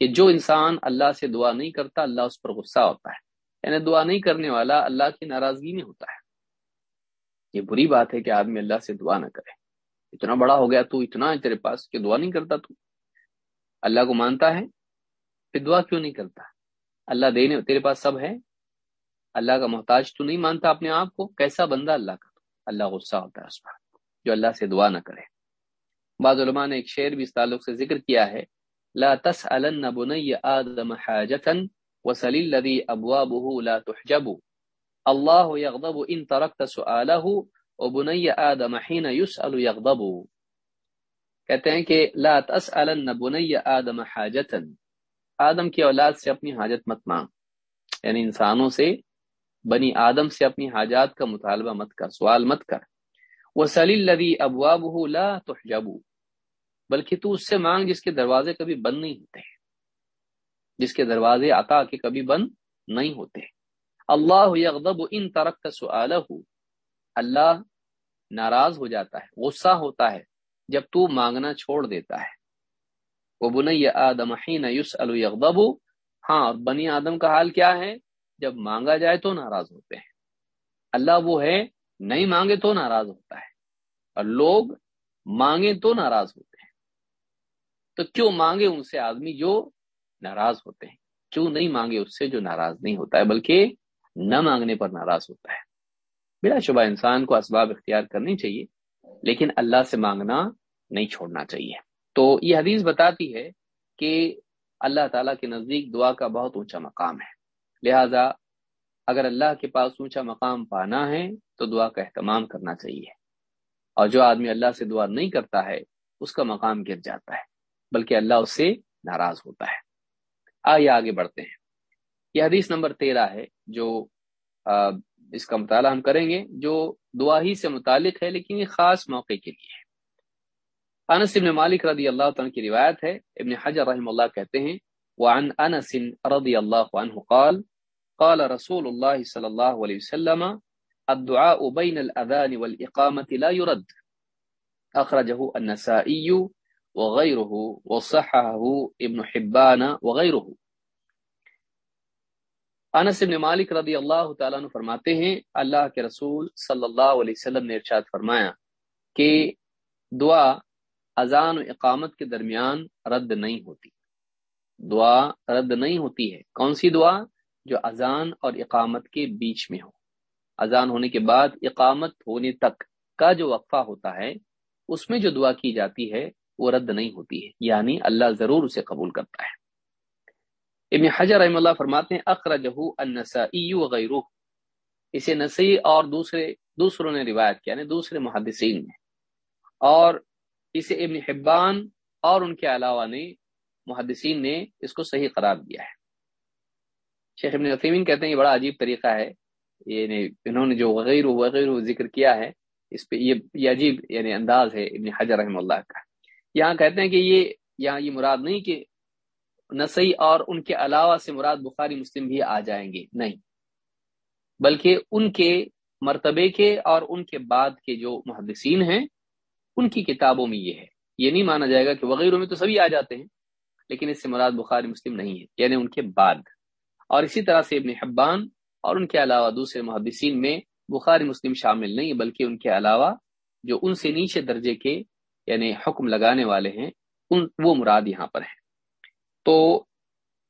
کہ جو انسان اللہ سے دعا نہیں کرتا، اللہ اس پر غصہ ہوتا ہے۔ یعنی دعا نہیں کرنے والا اللہ کی ناراضگی میں ہوتا ہے۔ یہ بری بات ہے کہ آدمی اللہ سے دعا نہ کرے۔ اتنا بڑا ہو گیا تو اتنا ہے تیرے پاس کہ دعا نہیں کرتا تو۔ اللہ کو مانتا ہے، پھر دعا کیوں نہیں کرتا؟ اللہ دینے تیرے پاس سب ہے۔ اللہ کا محتاج تو نہیں مانتا اپنے آپ کو، کیسا بندہ اللہ کا؟ تو اللہ غصہ ہوتا ہے اس پر جو اللہ سے دعا نہ کرے۔ بعض علماء نے ایک شعر بھی اس تعلق سے ذکر کیا ہے، لا تسألن بنی آدم حاجتا وسل الذي ابوابه لا تحجب الله يغضب ان تركت سؤاله وبني آدم حين يسأل يغضب کہتے ہیں کہ لا تسألن بنی آدم حاجتا. آدم کی اولاد سے اپنی حاجت مت مانگ. یعنی انسانوں سے بنی آدم سے اپنی حاجات کا مطالبہ مت کر، سوال مت کر. وسل الذي ابوابه لا تحجب بلکہ تو اس سے مانگ جس کے دروازے کبھی بند نہیں ہوتے جس کے دروازے عطا کے کبھی بند نہیں ہوتے اللہ یغضب ان ترک سوالہ اللہ ناراض ہو جاتا ہے، غصہ ہوتا ہے جب تو مانگنا چھوڑ دیتا ہے۔ وہ بنی آدم حین یسأل یغضب۔ ہاں بنی آدم کا حال کیا ہے؟ جب مانگا جائے تو ناراض ہوتے ہیں۔ اللہ وہ ہے، نہیں مانگے تو ناراض ہوتا ہے۔ اور لوگ مانگے تو ناراض ہوتے ہیں۔ تو کیوں مانگے ان سے آدمی جو ناراض ہوتے ہیں؟ جو نہیں مانگے اس سے جو ناراض نہیں ہوتا ہے، بلکہ نہ مانگنے پر ناراض ہوتا ہے؟ بلا شبہ انسان کو اسباب اختیار کرنی چاہیے، لیکن اللہ سے مانگنا نہیں چھوڑنا چاہیے۔ تو یہ حدیث بتاتی ہے کہ اللہ تعالیٰ کے نزدیک دعا کا بہت اونچا مقام ہے۔ لہذا اگر اللہ کے پاس اونچا مقام پانا ہے، تو دعا کا اہتمام کرنا چاہیے۔ اور جو آدمی اللہ سے دعا نہیں کرتا ہے، اس کا مقام گر جاتا ہے۔ بلکہ اللہ اس سے ناراض ہوتا ہے۔ آئیے آگے بڑھتے ہیں۔ یہ حدیث نمبر تیرہ ہے جو اس کا مطالعہ ہم کریں گے، جو دعا ہی سے متعلق ہے، لیکن یہ خاص موقع کے لیے ہے۔ انس ابن مالک رضی اللہ تعالیٰ کی روایت ہے۔ ابن حجر رحم اللہ کہتے ہیں، وعن انس رضی اللہ عنہ قال قال رسول اللہ صلی اللہ علیہ وسلم، الدعاء بین الاذان والاقامت لا يرد۔ اخرجه النسائی وغیره وصححه ابن حبان وغیره انس ابن مالک رضی اللہ تعالیٰ عنہ فرماتے ہیں، اللہ کے رسول صلی اللہ علیہ وسلم نے ارشاد فرمایا کہ دعا اذان و اقامت کے درمیان رد نہیں ہوتی۔ دعا رد نہیں ہوتی ہے۔ کون سی دعا؟ جو اذان اور اقامت کے بیچ میں ہو۔ اذان ہونے کے بعد اقامت ہونے تک کا جو وقفہ ہوتا ہے، اس میں جو دعا کی جاتی ہے وہ رد نہیں ہوتی ہے۔ یعنی اللہ ضرور اسے قبول کرتا ہے۔ ابن حجر رحم اللہ فرماتے ہیں اخرجہ النسائی وغیرہ۔ اسے نسی اور دوسرے، دوسروں نے روایت کیا یعنی دوسرے محدثین نے۔ اور اسے ابن حبان اور ان کے علاوہ نے، محدثین نے اس کو صحیح قرار دیا ہے۔ شیخ ابن عثیمین کہتے ہیں یہ بڑا عجیب طریقہ ہے۔ یعنی انہوں نے جو وغیرہ وغیرہ ذکر کیا ہے، اس پہ یہ عجیب یعنی انداز ہے ابن حجر رحم اللہ کا۔ یہاں کہتے ہیں کہ یہ یہاں یہ مراد نہیں کہ نسئی اور ان کے علاوہ سے مراد بخاری مسلم بھی آ جائیں گے، نہیں۔ بلکہ ان کے مرتبے کے اور ان کے بعد کے جو محدثین ہیں، ان کی کتابوں میں یہ ہے۔ یہ نہیں مانا جائے گا کہ وغیرہ میں تو سبھی آ جاتے ہیں، لیکن اس سے مراد بخاری مسلم نہیں ہے یعنی ان کے بعد۔ اور اسی طرح سے ابن حبان اور ان کے علاوہ دوسرے محدثین میں بخاری مسلم شامل نہیں، بلکہ ان کے علاوہ جو ان سے نیچے درجے کے یعنی حکم لگانے والے ہیں، ان، وہ مراد یہاں پر ہیں۔ تو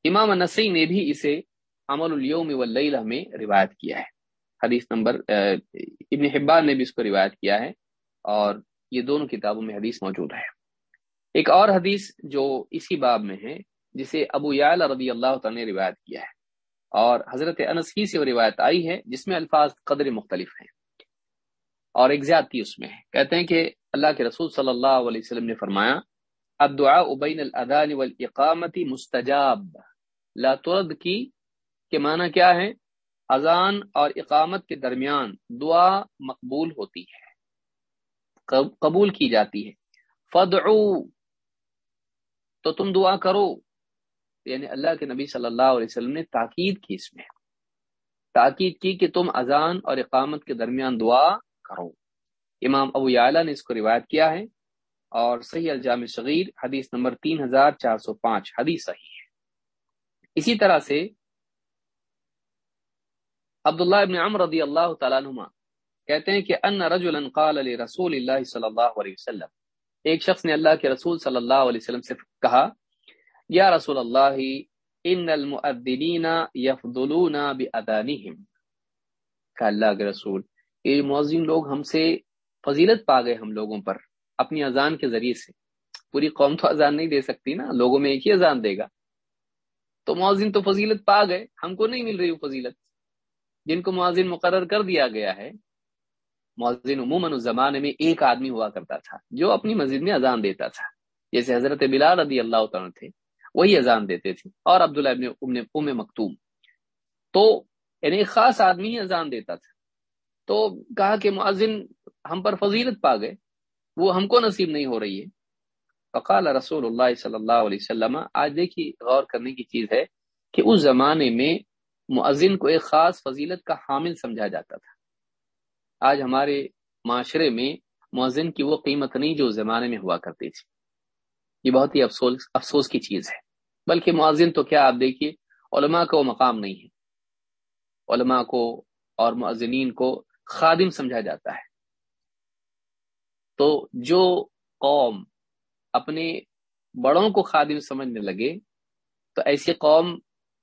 امام نسی نے بھی اسے عمل اليوم واللیلہ میں روایت کیا ہے۔ حدیث نمبر ابن حبان نے بھی اس کو روایت کیا ہے اور یہ دونوں کتابوں میں حدیث موجود ہے۔ ایک اور حدیث جو اسی باب میں ہے، جسے ابو یعلا رضی اللہ تعالی نے روایت کیا ہے۔ اور حضرت انس ہی سے وہ روایت آئی ہے، جس میں الفاظ قدر مختلف ہیں اور ایک زیادتی اس میں ہے۔ کہتے ہیں کہ اللہ کے رسول صلی اللہ علیہ وسلم نے فرمایا، الدعاء بین الاذان والاقامت مستجاب۔ لا ترد کی کے معنی کیا ہے؟ اذان اور اقامت کے درمیان دعا مقبول ہوتی ہے قبول کی جاتی ہے۔ فدعو، تو تم دعا کرو۔ یعنی اللہ کے نبی صلی اللہ علیہ وسلم نے تاکید کی اس میں۔ تاکید کی کہ تم اذان اور اقامت کے درمیان دعا کرو۔ امام ابو یعلا نے اس کو روایت کیا ہے اور صحیح الجام صغیر، حدیث نمبر تین ہزار چار سو پانچ، حدیث صحیح ہے۔ اسی طرح سے عبداللہ ابن عمر رضی اللہ تعالیٰ نما کہتے ہیں کہ ان رجلا قال رسول اللہ صلی اللہ علیہ وسلم، ایک شخص نے اللہ کے رسول صلی اللہ علیہ وسلم سے کہا، یا رسول اللہ، ان المؤذنین یفضلون بأذانہم. کہ اللہ کے رسول، یہ مؤذن لوگ ہم سے فضیلت پا گئے ہم لوگوں پر اپنی اذان کے ذریعے سے۔ پوری قوم تو اذان نہیں دے سکتی نا، لوگوں میں ایک ہی اذان دے گا۔ تو مؤذن تو فضیلت پا گئے، ہم کو نہیں مل رہی وہ فضیلت۔ جن کو مؤذن مقرر کر دیا گیا ہے، مؤذن عموماً اس زمانے میں ایک آدمی ہوا کرتا تھا، جو اپنی مسجد میں اذان دیتا تھا۔ جیسے حضرت بلال رضی اللہ تعالیٰ تھے، وہی اذان دیتے تھے۔ اور عبداللہ ابن ام مکتوم۔ تو یعنی ایک خاص آدمی ہی اذان دیتا تھا۔ تو کہا کہ مؤذن ہم پر فضیلت پا گئے، وہ ہم کو نصیب نہیں ہو رہی ہے۔ فقال رسول اللہ صلی اللہ علیہ وسلم، آج دیکھیے، غور کرنے کی چیز ہے کہ اس زمانے میں مؤذن کو ایک خاص فضیلت کا حامل سمجھا جاتا تھا۔ آج ہمارے معاشرے میں مؤذن کی وہ قیمت نہیں جو زمانے میں ہوا کرتی تھی۔ یہ بہت ہی افسوس افسوس کی چیز ہے۔ بلکہ مؤذن تو کیا آپ دیکھیے، علماء کا وہ مقام نہیں ہے۔ علماء کو اور مؤذنین کو خادم سمجھا جاتا ہے۔ تو جو قوم اپنے بڑوں کو خادم سمجھنے لگے، تو ایسی قوم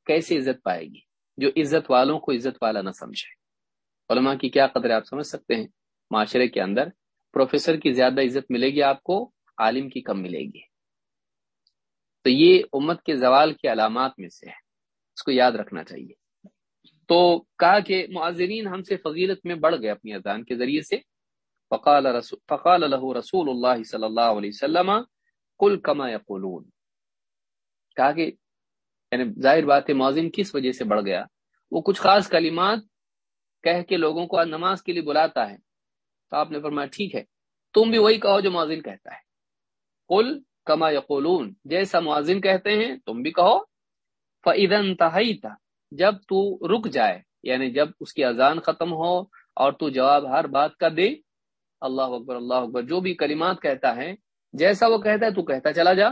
کیسے عزت پائے گی؟ جو عزت والوں کو عزت والا نہ سمجھے۔ علماء کی کیا قدر آپ سمجھ سکتے ہیں؟ معاشرے کے اندر پروفیسر کی زیادہ عزت ملے گی آپ کو، عالم کی کم ملے گی۔ تو یہ امت کے زوال کی علامات میں سے ہے۔ اس کو یاد رکھنا چاہیے۔ تو کہا کہ معذرین ہم سے فضیلت میں بڑھ گئے اپنی اذان کے ذریعے سے۔ فقال رسول فقال له رسول اللہ صلی اللہ علیہ وسلم کل کما یقولون. کہا کہ یعنی ظاہر بات ہے معذن کس وجہ سے بڑھ گیا؟ وہ کچھ خاص کلمات کہہ کے لوگوں کو نماز کے لیے بلاتا ہے۔ تو آپ نے فرمایا، ٹھیک ہے، تم بھی وہی کہو جو معذن کہتا ہے۔ کل کما یقولون، جیسا معذن کہتے ہیں، تم بھی کہو۔ فعدن تھا جب تو رک جائے یعنی جب اس کی اذان ختم ہو اور تو جواب ہر بات کا دے۔ اللہ اکبر اللہ اکبر۔ جو بھی کلمات کہتا ہے، جیسا وہ کہتا ہے تو کہتا چلا جا۔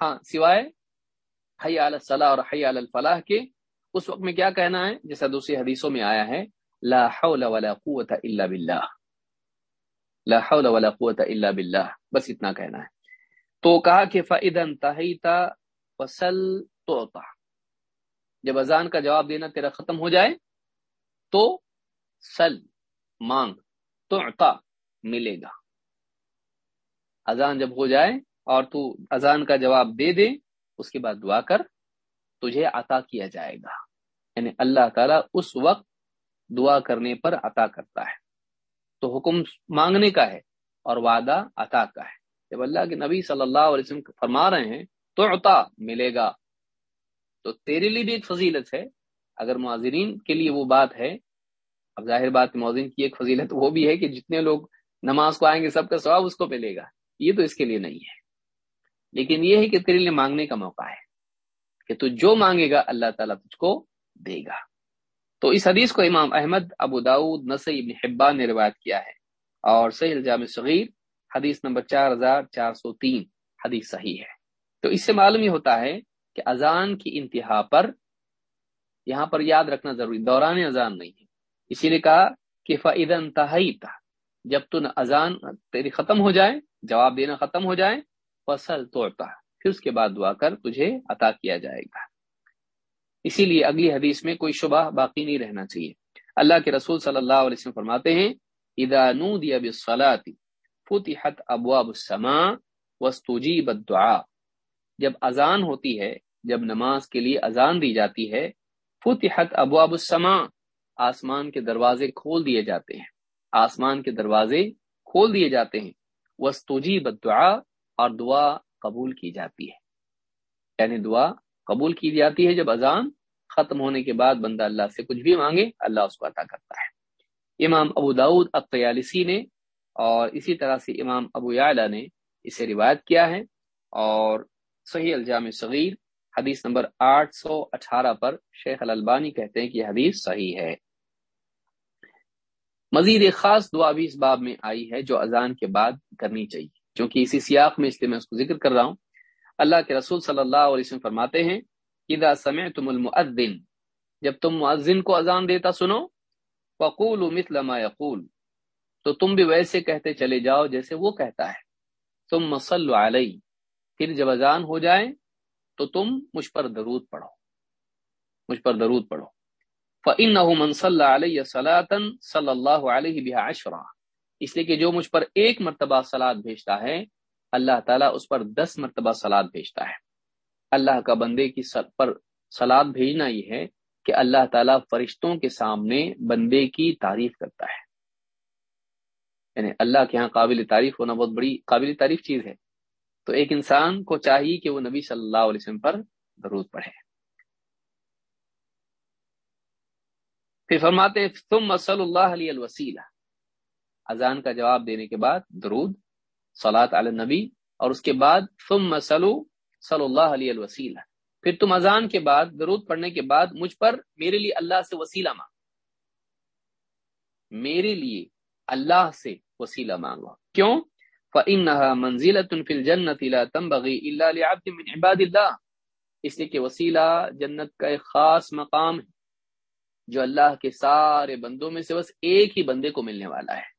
ہاں سوائے حی الصلاح اور حی الفلاح کے، اس وقت میں کیا کہنا ہے؟ جیسا دوسری حدیثوں میں آیا ہے، لا حول ولا قوت الا باللہ۔ لا حول ولا قوت الا باللہ۔ بس اتنا کہنا ہے۔ تو کہا کہ فَإِذَا انْتَحِيْتَ وَسَلْ تُعْطَ جب اذان کا جواب دینا تیرا ختم ہو جائے تو سل، مانگ تو ملے گا۔ اذان جب ہو جائے اور تو اذان کا جواب دے دے، اس کے بعد دعا کر، تجھے عطا کیا جائے گا۔ یعنی اللہ تعالیٰ اس وقت دعا کرنے پر عطا کرتا ہے۔ تو حکم مانگنے کا ہے اور وعدہ عطا کا ہے۔ جب اللہ کے نبی صلی اللہ علیہ وسلم فرما رہے ہیں تو عطا ملے گا تو تیرے لیے بھی ایک فضیلت ہے۔ اگر معذرین کے لیے وہ بات ہے، اب ظاہر بات معذرین کی ایک فضیلت وہ بھی ہے کہ جتنے لوگ نماز کو آئیں گے، سب کا ثواب اس کو ملے گا۔ یہ تو اس کے لیے نہیں ہے۔ لیکن یہ ہے کہ تیرے لیے مانگنے کا موقع ہے کہ تو جو مانگے گا، اللہ تعالیٰ تجھ کو دے گا۔ تو اس حدیث کو امام احمد، ابو داود نسی ابن حبان نے روایت کیا ہے۔ اور صحیح الجام صغیر حدیث نمبر چار ہزار چار سو تین، حدیث صحیح ہے۔ تو اس سے معلوم یہ ہوتا ہے کہ اذان کی انتہا پر یہاں پر یاد رکھنا ضروری، دوران اذان نہیں ہے۔ اسی لیے کہا کہ فعد انتہائی تھا جب تم اذان تیری ختم ہو جائے، جواب دینا ختم ہو جائے، فصل توڑتا، پھر اس کے بعد دعا کر تجھے عطا کیا جائے گا۔ اسی لیے اگلی حدیث میں کوئی شبہ باقی نہیں رہنا چاہیے۔ اللہ کے رسول صلی اللہ علیہ وسلم فرماتے ہیں، اذا نودی بالصلاة فتحت ابواب السماء واستجیب الدعاء جب اذان ہوتی ہے جب نماز کے لیے اذان دی جاتی ہے، فتحت ابواب السماء، آسمان کے دروازے کھول دیے جاتے ہیں۔ آسمان کے دروازے کھول دیے جاتے ہیں۔ وستجیب الدعاء، اور دعا قبول کی جاتی ہے۔ یعنی دعا قبول کی جاتی ہے جب اذان ختم ہونے کے بعد بندہ اللہ سے کچھ بھی مانگے، اللہ اس کو عطا کرتا ہے۔ امام ابو داود اقیالسی نے اور اسی طرح سے امام ابو یعلا نے اسے روایت کیا ہے اور صحیح الجام صغیر حدیث نمبر آٹھ سو اٹھارہ پر شیخ الالبانی کہتے ہیں کہ یہ حدیث صحیح ہے۔ مزید ایک خاص دعا بھی اس باب میں آئی ہے جو اذان کے بعد کرنی چاہیے۔ کیونکہ اسی سیاق میں اس لیے میں اس کو ذکر کر رہا ہوں۔ اللہ کے رسول صلی اللہ علیہ وسلم فرماتے ہیں، اذا سمعتم المؤذن، جب تم مؤذن کو اذان دیتا سنو فقول مثل ما يقول تو تم بھی ویسے کہتے چلے جاؤ جیسے وہ کہتا ہے۔ تم مسل علیہ، پھر جب اذان ہو جائے تو تم مجھ پر درود پڑھو۔ مجھ پر درود پڑھو۔ فَإِنَّهُ مَنْ صَلَّى عَلَيَّ صَلَاةً صَلَّى اللَّهُ عَلَيْهِ بِهَا عَشْرًا۔ اس لیے کہ جو مجھ پر ایک مرتبہ سلاد بھیجتا ہے، اللہ تعالیٰ اس پر دس مرتبہ سلاد بھیجتا ہے۔ اللہ کا بندے کی پر سلاد بھیجنا یہ ہے کہ اللہ تعالیٰ فرشتوں کے سامنے بندے کی تعریف کرتا ہے۔ یعنی اللہ کے ہاں قابل تعریف ہونا بہت بڑی، قابل تعریف چیز ہے۔ تو ایک انسان کو چاہیے کہ وہ نبی صلی اللہ علیہ وسلم پر درود پڑھے۔ پھر فرماتے تم صلی اللہ علیہ الوسیلہ اذان کا جواب دینے کے بعد درود صلاۃ علی نبی اور اس کے بعد تم صلو صلی اللہ علیہ الوسیلہ۔ پھر تم اذان کے بعد، درود پڑھنے کے بعد مجھ پر میرے لیے اللہ سے وسیلہ مانگ میرے لیے اللہ سے وسیلہ مانگو۔ کیوں؟ فَإِنَّهَا مَنزِلَةٌ فِي الْجَنَّةِ لَا تَنْبَغِي إِلَّا لِعَبْدٍ مِّنْ عِبَادِ اللَّهِ۔ اس لیے کہ وسیلہ جنت کا ایک خاص مقام ہے، جو اللہ کے سارے بندوں میں سے بس ایک ہی بندے کو ملنے والا ہے۔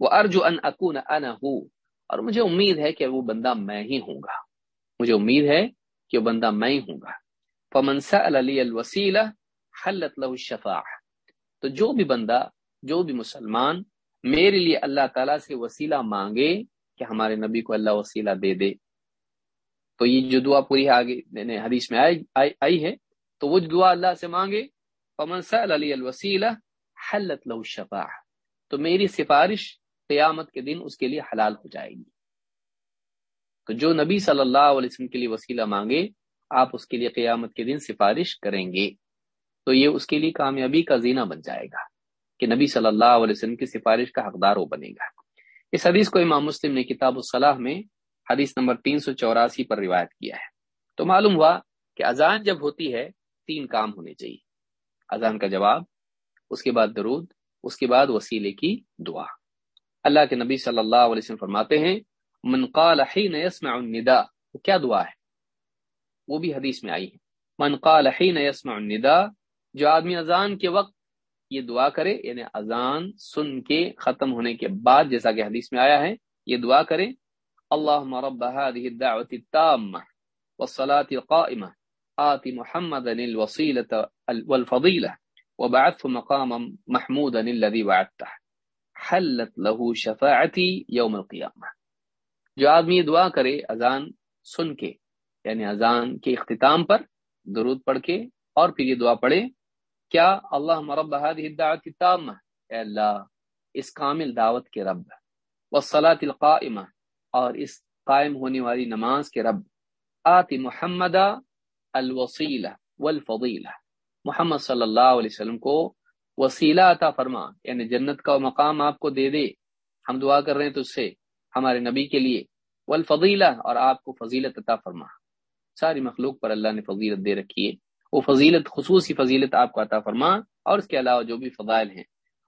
وہ ارجو ان اکون انا ہوں اور مجھے امید ہے کہ وہ بندہ میں ہی ہوں گا۔ مجھے امید ہے کہ وہ بندہ میں ہی ہوں گا۔ فمن سأل علی الوسیلہ حلت له الشفاعہ تو جو بھی بندہ، جو بھی مسلمان میرے لیے اللہ تعالیٰ سے وسیلہ مانگے کہ ہمارے نبی کو اللہ وسیلہ دے دے۔ تو یہ جو دعا پوری آگے حدیث میں آئی, آئی, آئی ہے۔ تو وہ دعا اللہ سے مانگے فمن سأل علی الوسیلہ حلت له الشفاعہ تو میری سفارش قیامت کے دن اس کے لیے حلال ہو جائے گی۔ تو جو نبی صلی اللہ علیہ وسلم کے لیے وسیلہ مانگے آپ اس کے لیے قیامت کے دن سفارش کریں گے۔ تو یہ اس کے لیے کامیابی کا زینہ بن جائے گا کہ نبی صلی اللہ علیہ وسلم کی سفارش کا حقدار وہ بنے گا۔ اس حدیث کو امام مسلم نے کتاب الصلاح میں حدیث نمبر تین سو چوراسی پر روایت کیا ہے۔ تو معلوم ہوا کہ اذان جب ہوتی ہے، تین کام ہونے چاہیے۔ اذان کا جواب، اس کے بعد درود، اس کے بعد وسیلے کی دعا۔ اللہ کے نبی صلی اللہ علیہ وسلم فرماتے ہیں، من قال حين يسمع النداء کیا دعا ہے؟ وہ بھی حدیث میں آئی ہے۔ من قال حين يسمع النداء جو آدمی اذان کے وقت یہ دعا کرے یعنی اذان سن کے ختم ہونے کے بعد، جیسا کہ حدیث میں آیا ہے، یہ دعا کرے اللهم رب هذه الدعوة التامة والصلاة القائمة آت محمد الوصيلة والفضيلة وبعثه مقاما محمودا الذي وعدته حلت له شفاعتي يوم القيامة جو آدمی دعا کرے، اذان سن کے یعنی اذان کے اختتام پر درود پڑھ کے اور پھر یہ دعا پڑھے کیا اللہ مرب هذه الدعوة التامة اے اللہ، اس کامل دعوت کے رب والصلاة القائمة اور اس قائم ہونے والی نماز کے رب آتی محمد الوسیلہ والفضیلہ۔ محمد صلی اللہ علیہ وسلم کو وسیلہ عطا فرما یعنی جنت کا مقام آپ کو دے دے۔ ہم دعا کر رہے ہیں تو اس سے، ہمارے نبی کے لیے۔ والفضیلہ، اور آپ کو فضیلت عطا فرما۔ ساری مخلوق پر اللہ نے فضیلت دے رکھی ہے۔ وہ فضیلت، خصوصی فضیلت آپ کو عطا فرما، اور اس کے علاوہ جو بھی فضائل ہیں۔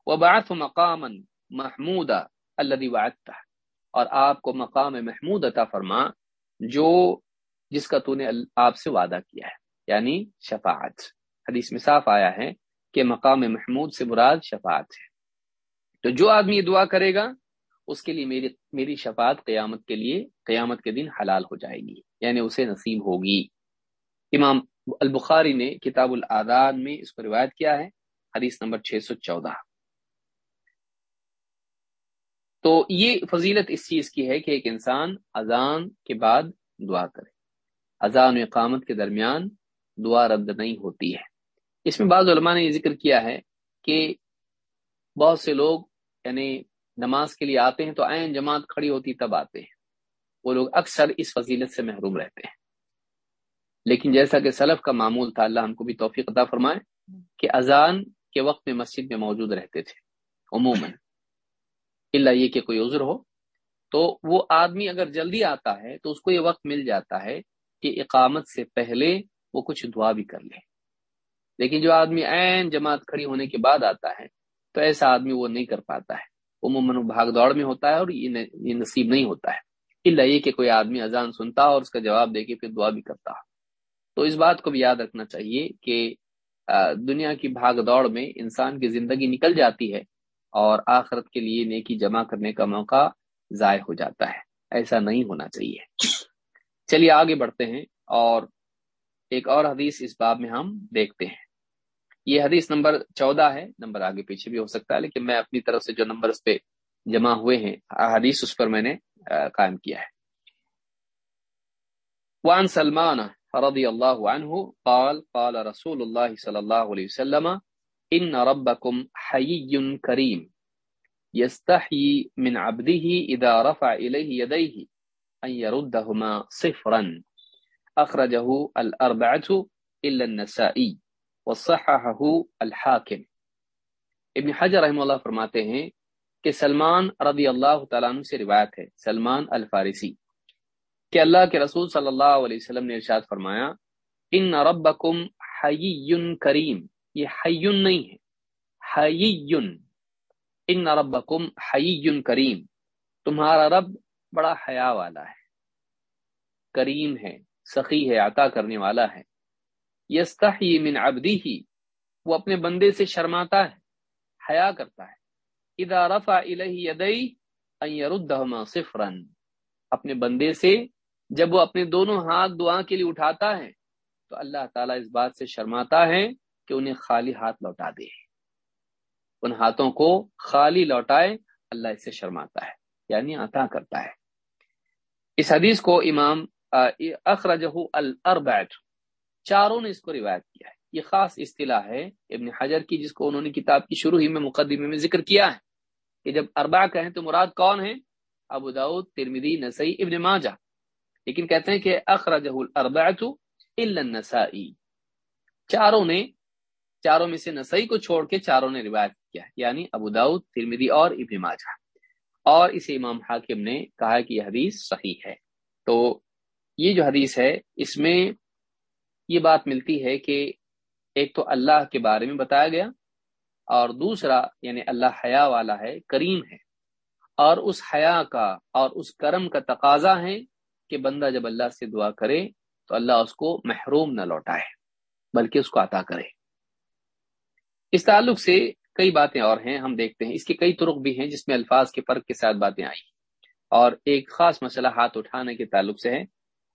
وہ باعث مقام محمود اللہ وعدتہ اور آپ کو مقام محمود عطا فرما، جو جس کا تو نے آپ سے وعدہ کیا ہے یعنی شفاعت۔ حدیث میں صاف آیا ہے کہ مقام محمود سے مراد شفاعت ہے۔ تو جو آدمی دعا کرے گا، اس کے لیے میری میری شفاعت قیامت کے لیے، قیامت کے دن حلال ہو جائے گی یعنی اسے نصیب ہوگی۔ امام البخاری نے کتاب العداد میں اس کو روایت کیا ہے، حدیث نمبر 614 تو یہ فضیلت اس چیز کی ہے کہ ایک انسان اذان کے بعد دعا کرے۔ اذان و اقامت کے درمیان دعا رد نہیں ہوتی ہے۔ اس میں بعض علماء نے یہ ذکر کیا ہے کہ بہت سے لوگ یعنی نماز کے لیے آتے ہیں تو عین جماعت کھڑی ہوتی تب آتے ہیں۔ وہ لوگ اکثر اس فضیلت سے محروم رہتے ہیں۔ لیکن جیسا کہ سلف کا معمول تھا، اللہ ہم کو بھی توفیق عطا فرمائے کہ اذان کے وقت میں مسجد میں موجود رہتے تھے، عموماً۔ اللہ یہ کہ کوئی عذر ہو۔ تو وہ آدمی اگر جلدی آتا ہے تو اس کو یہ وقت مل جاتا ہے کہ اقامت سے پہلے وہ کچھ دعا بھی کر لے۔ لیکن جو آدمی عین جماعت کھڑی ہونے کے بعد آتا ہے تو ایسا آدمی وہ نہیں کر پاتا ہے۔ عموماً بھاگ دوڑ میں ہوتا ہے اور یہ نصیب نہیں ہوتا ہے۔ اللہ یہ کہ کوئی آدمی اذان سنتا اور اس کا جواب دے کے پھر دعا بھی کرتا۔ تو اس بات کو بھی یاد رکھنا چاہیے کہ دنیا کی بھاگ دوڑ میں انسان کی زندگی نکل جاتی ہے اور آخرت کے لیے نیکی جمع کرنے کا موقع ضائع ہو جاتا ہے۔ ایسا نہیں ہونا چاہیے۔ چلیے آگے بڑھتے ہیں اور ایک اور حدیث اس باب میں ہم دیکھتے ہیں۔ یہ حدیث نمبر چودہ ہے۔ نمبر آگے پیچھے بھی ہو سکتا ہے، لیکن میں اپنی طرف سے جو نمبر اس پہ جمع ہوئے ہیں، حدیث اس پر میں نے قائم کیا ہے۔ وان سلمان رضی اللہ عنہ قال قال رسول اللہ صلی اللہ علیہ وسلم، ان ربکم حیی کریم یستحی من عبده اذا رفع الیہ یدیہ ان یردہما صفرا اخرجہ الاربعت الا النسائی وصححہ الحاکم. ابن حجر رحمہ اللہ فرماتے ہیں کہ سلمان رضی اللہ تعالیٰ عنہ سے روایت ہے، سلمان الفارسی۔ کہ اللہ کے رسول صلی اللہ علیہ وسلم نے ارشاد فرمایا، ان ربکم حیی کریم یہ حیون نہیں ہے، حیی۔ ان ربکم حیی کریم تمہارا رب بڑا حیا والا ہے، کریم ہے، سخی ہے، عطا کرنے والا ہے۔ یستحی من عبدی وہ اپنے بندے سے شرماتا ہے، حیا کرتا ہے۔ اذا رفع الیہ یدی ان یردہما صفرا، اپنے بندے سے جب وہ اپنے دونوں ہاتھ دعا کے لیے اٹھاتا ہے، تو اللہ تعالیٰ اس بات سے شرماتا ہے کہ انہیں خالی ہاتھ لوٹا دے۔ ان ہاتھوں کو خالی لوٹائے اللہ اس سے شرماتا ہے یعنی عطا کرتا ہے۔ اس حدیث کو امام اخرجہ الاربعت چاروں نے اس کو روایت کیا ہے۔ یہ خاص اصطلاح ہے ابن حجر کی، جس کو انہوں نے کتاب کی شروع ہی میں مقدمے میں ذکر کیا ہے کہ جب اربع کہیں تو مراد کون ہے؟ ابو داود ترمیدی نسائی، ابن ماجہ۔ لیکن کہتے ہیں کہ اخرجہ الاربعت الا النسائی۔ چاروں نے چاروں میں سے نسائی کو چھوڑ کے چاروں نے روایت کیا یعنی ابو داود ترمیدی اور ابن ماجہ۔ اور اسے امام حاکم نے کہا کہ یہ حدیث صحیح ہے۔ تو یہ جو حدیث ہے، اس میں یہ بات ملتی ہے کہ ایک تو اللہ کے بارے میں بتایا گیا اور دوسرا یعنی اللہ حیا والا ہے، کریم ہے۔ اور اس حیا کا اور اس کرم کا تقاضا ہے کہ بندہ جب اللہ سے دعا کرے تو اللہ اس کو محروم نہ لوٹائے، بلکہ اس کو عطا کرے۔ اس تعلق سے کئی باتیں اور ہیں، ہم دیکھتے ہیں۔ اس کے کئی طرق بھی ہیں جس میں الفاظ کے فرق کے ساتھ باتیں آئی اور ایک خاص مسئلہ ہاتھ اٹھانے کے تعلق سے ہے۔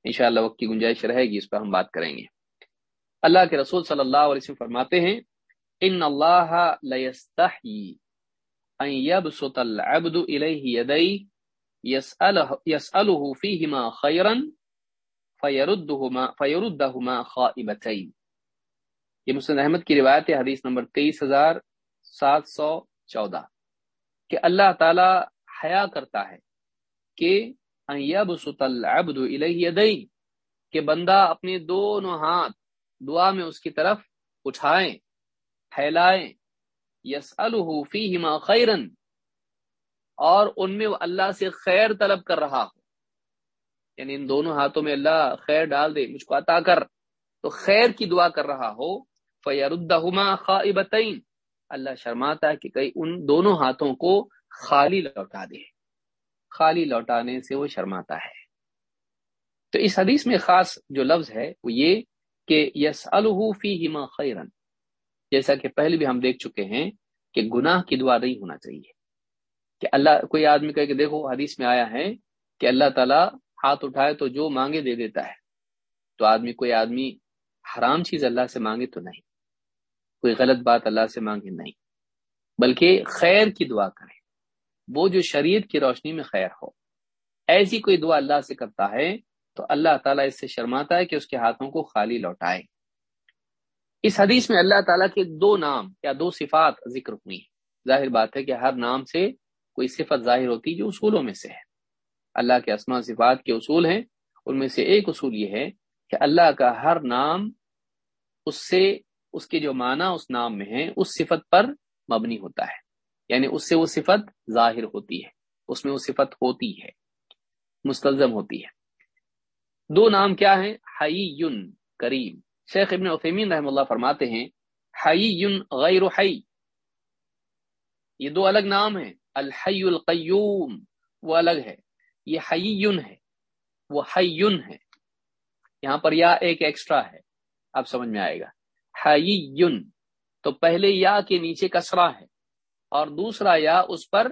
انشاءاللہ وقت کی گنجائش رہے گی، اس پر ہم بات کریں گے۔ اللہ کے رسول صلی اللہ علیہ وسلم فرماتے ہیں، ان اللہ ان يبسط العبد يسأله فيهما خيرا، فيردهما فيردهما خائبتين. یہ مسلم احمد کی روایت ہے، حدیث نمبر تیئیس ہزار سات سو چودہ۔ کہ اللہ تعالی حیا کرتا ہے کہ العبد الیہ کہ بندہ اپنے دونوں ہاتھ دعا میں اس کی طرف اٹھائیں، پھیلائیں۔ یس فیہما خیرن اور ان میں وہ اللہ سے خیر طلب کر رہا ہو۔ یعنی ان دونوں ہاتھوں میں اللہ خیر ڈال دے، مجھ کو عطا کر۔ تو خیر کی دعا کر رہا ہو۔ فیردہما خائبتین اللہ شرماتا ہے کہ کئی ان دونوں ہاتھوں کو خالی لوٹا دے۔ خالی لوٹانے سے وہ شرماتا ہے۔ تو اس حدیث میں خاص جو لفظ ہے وہ یہ کہ یس فیہما خیرن جیسا کہ پہلے بھی ہم دیکھ چکے ہیں کہ گناہ کی دعا نہیں ہونا چاہیے۔ کہ اللہ، کوئی آدمی کہے کہ دیکھو، حدیث میں آیا ہے کہ اللہ تعالیٰ ہاتھ اٹھائے تو جو مانگے دے دیتا ہے۔ تو آدمی، کوئی آدمی حرام چیز اللہ سے مانگے تو نہیں۔ کوئی غلط بات اللہ سے مانگے نہیں۔ بلکہ خیر کی دعا کرے۔ وہ جو شریعت کی روشنی میں خیر ہو۔ ایسی کوئی دعا اللہ سے کرتا ہے تو اللہ تعالیٰ اس سے شرماتا ہے کہ اس کے ہاتھوں کو خالی لوٹائے۔ اس حدیث میں اللہ تعالیٰ کے دو نام یا دو صفات ذکر ہوئی۔ ظاہر بات ہے کہ ہر نام سے کوئی صفت ظاہر ہوتی جو اصولوں میں سے ہے۔ اللہ کے اسما صفات کے اصول ہیں، ان میں سے ایک اصول یہ ہے کہ اللہ کا ہر نام اس سے، اس کے جو معنی اس نام میں ہے اس صفت پر مبنی ہوتا ہے۔ یعنی اس سے وہ صفت ظاہر ہوتی ہے، اس میں وہ صفت ہوتی ہے، مستلزم ہوتی ہے۔ دو نام کیا ہیں؟ حی کریم۔ شیخ ابن عثیمین رحم اللہ فرماتے ہیں حی غیر حی۔ یہ دو الگ نام ہیں۔ الحی القیوم وہ الگ ہے، یہ حی ہے، وہ حی ہے۔ یہاں پر یا ایک ایکسٹرا ہے، اب سمجھ میں آئے گا۔ تو پہلے یا کے نیچے کسرا ہے اور دوسرا یا اس پر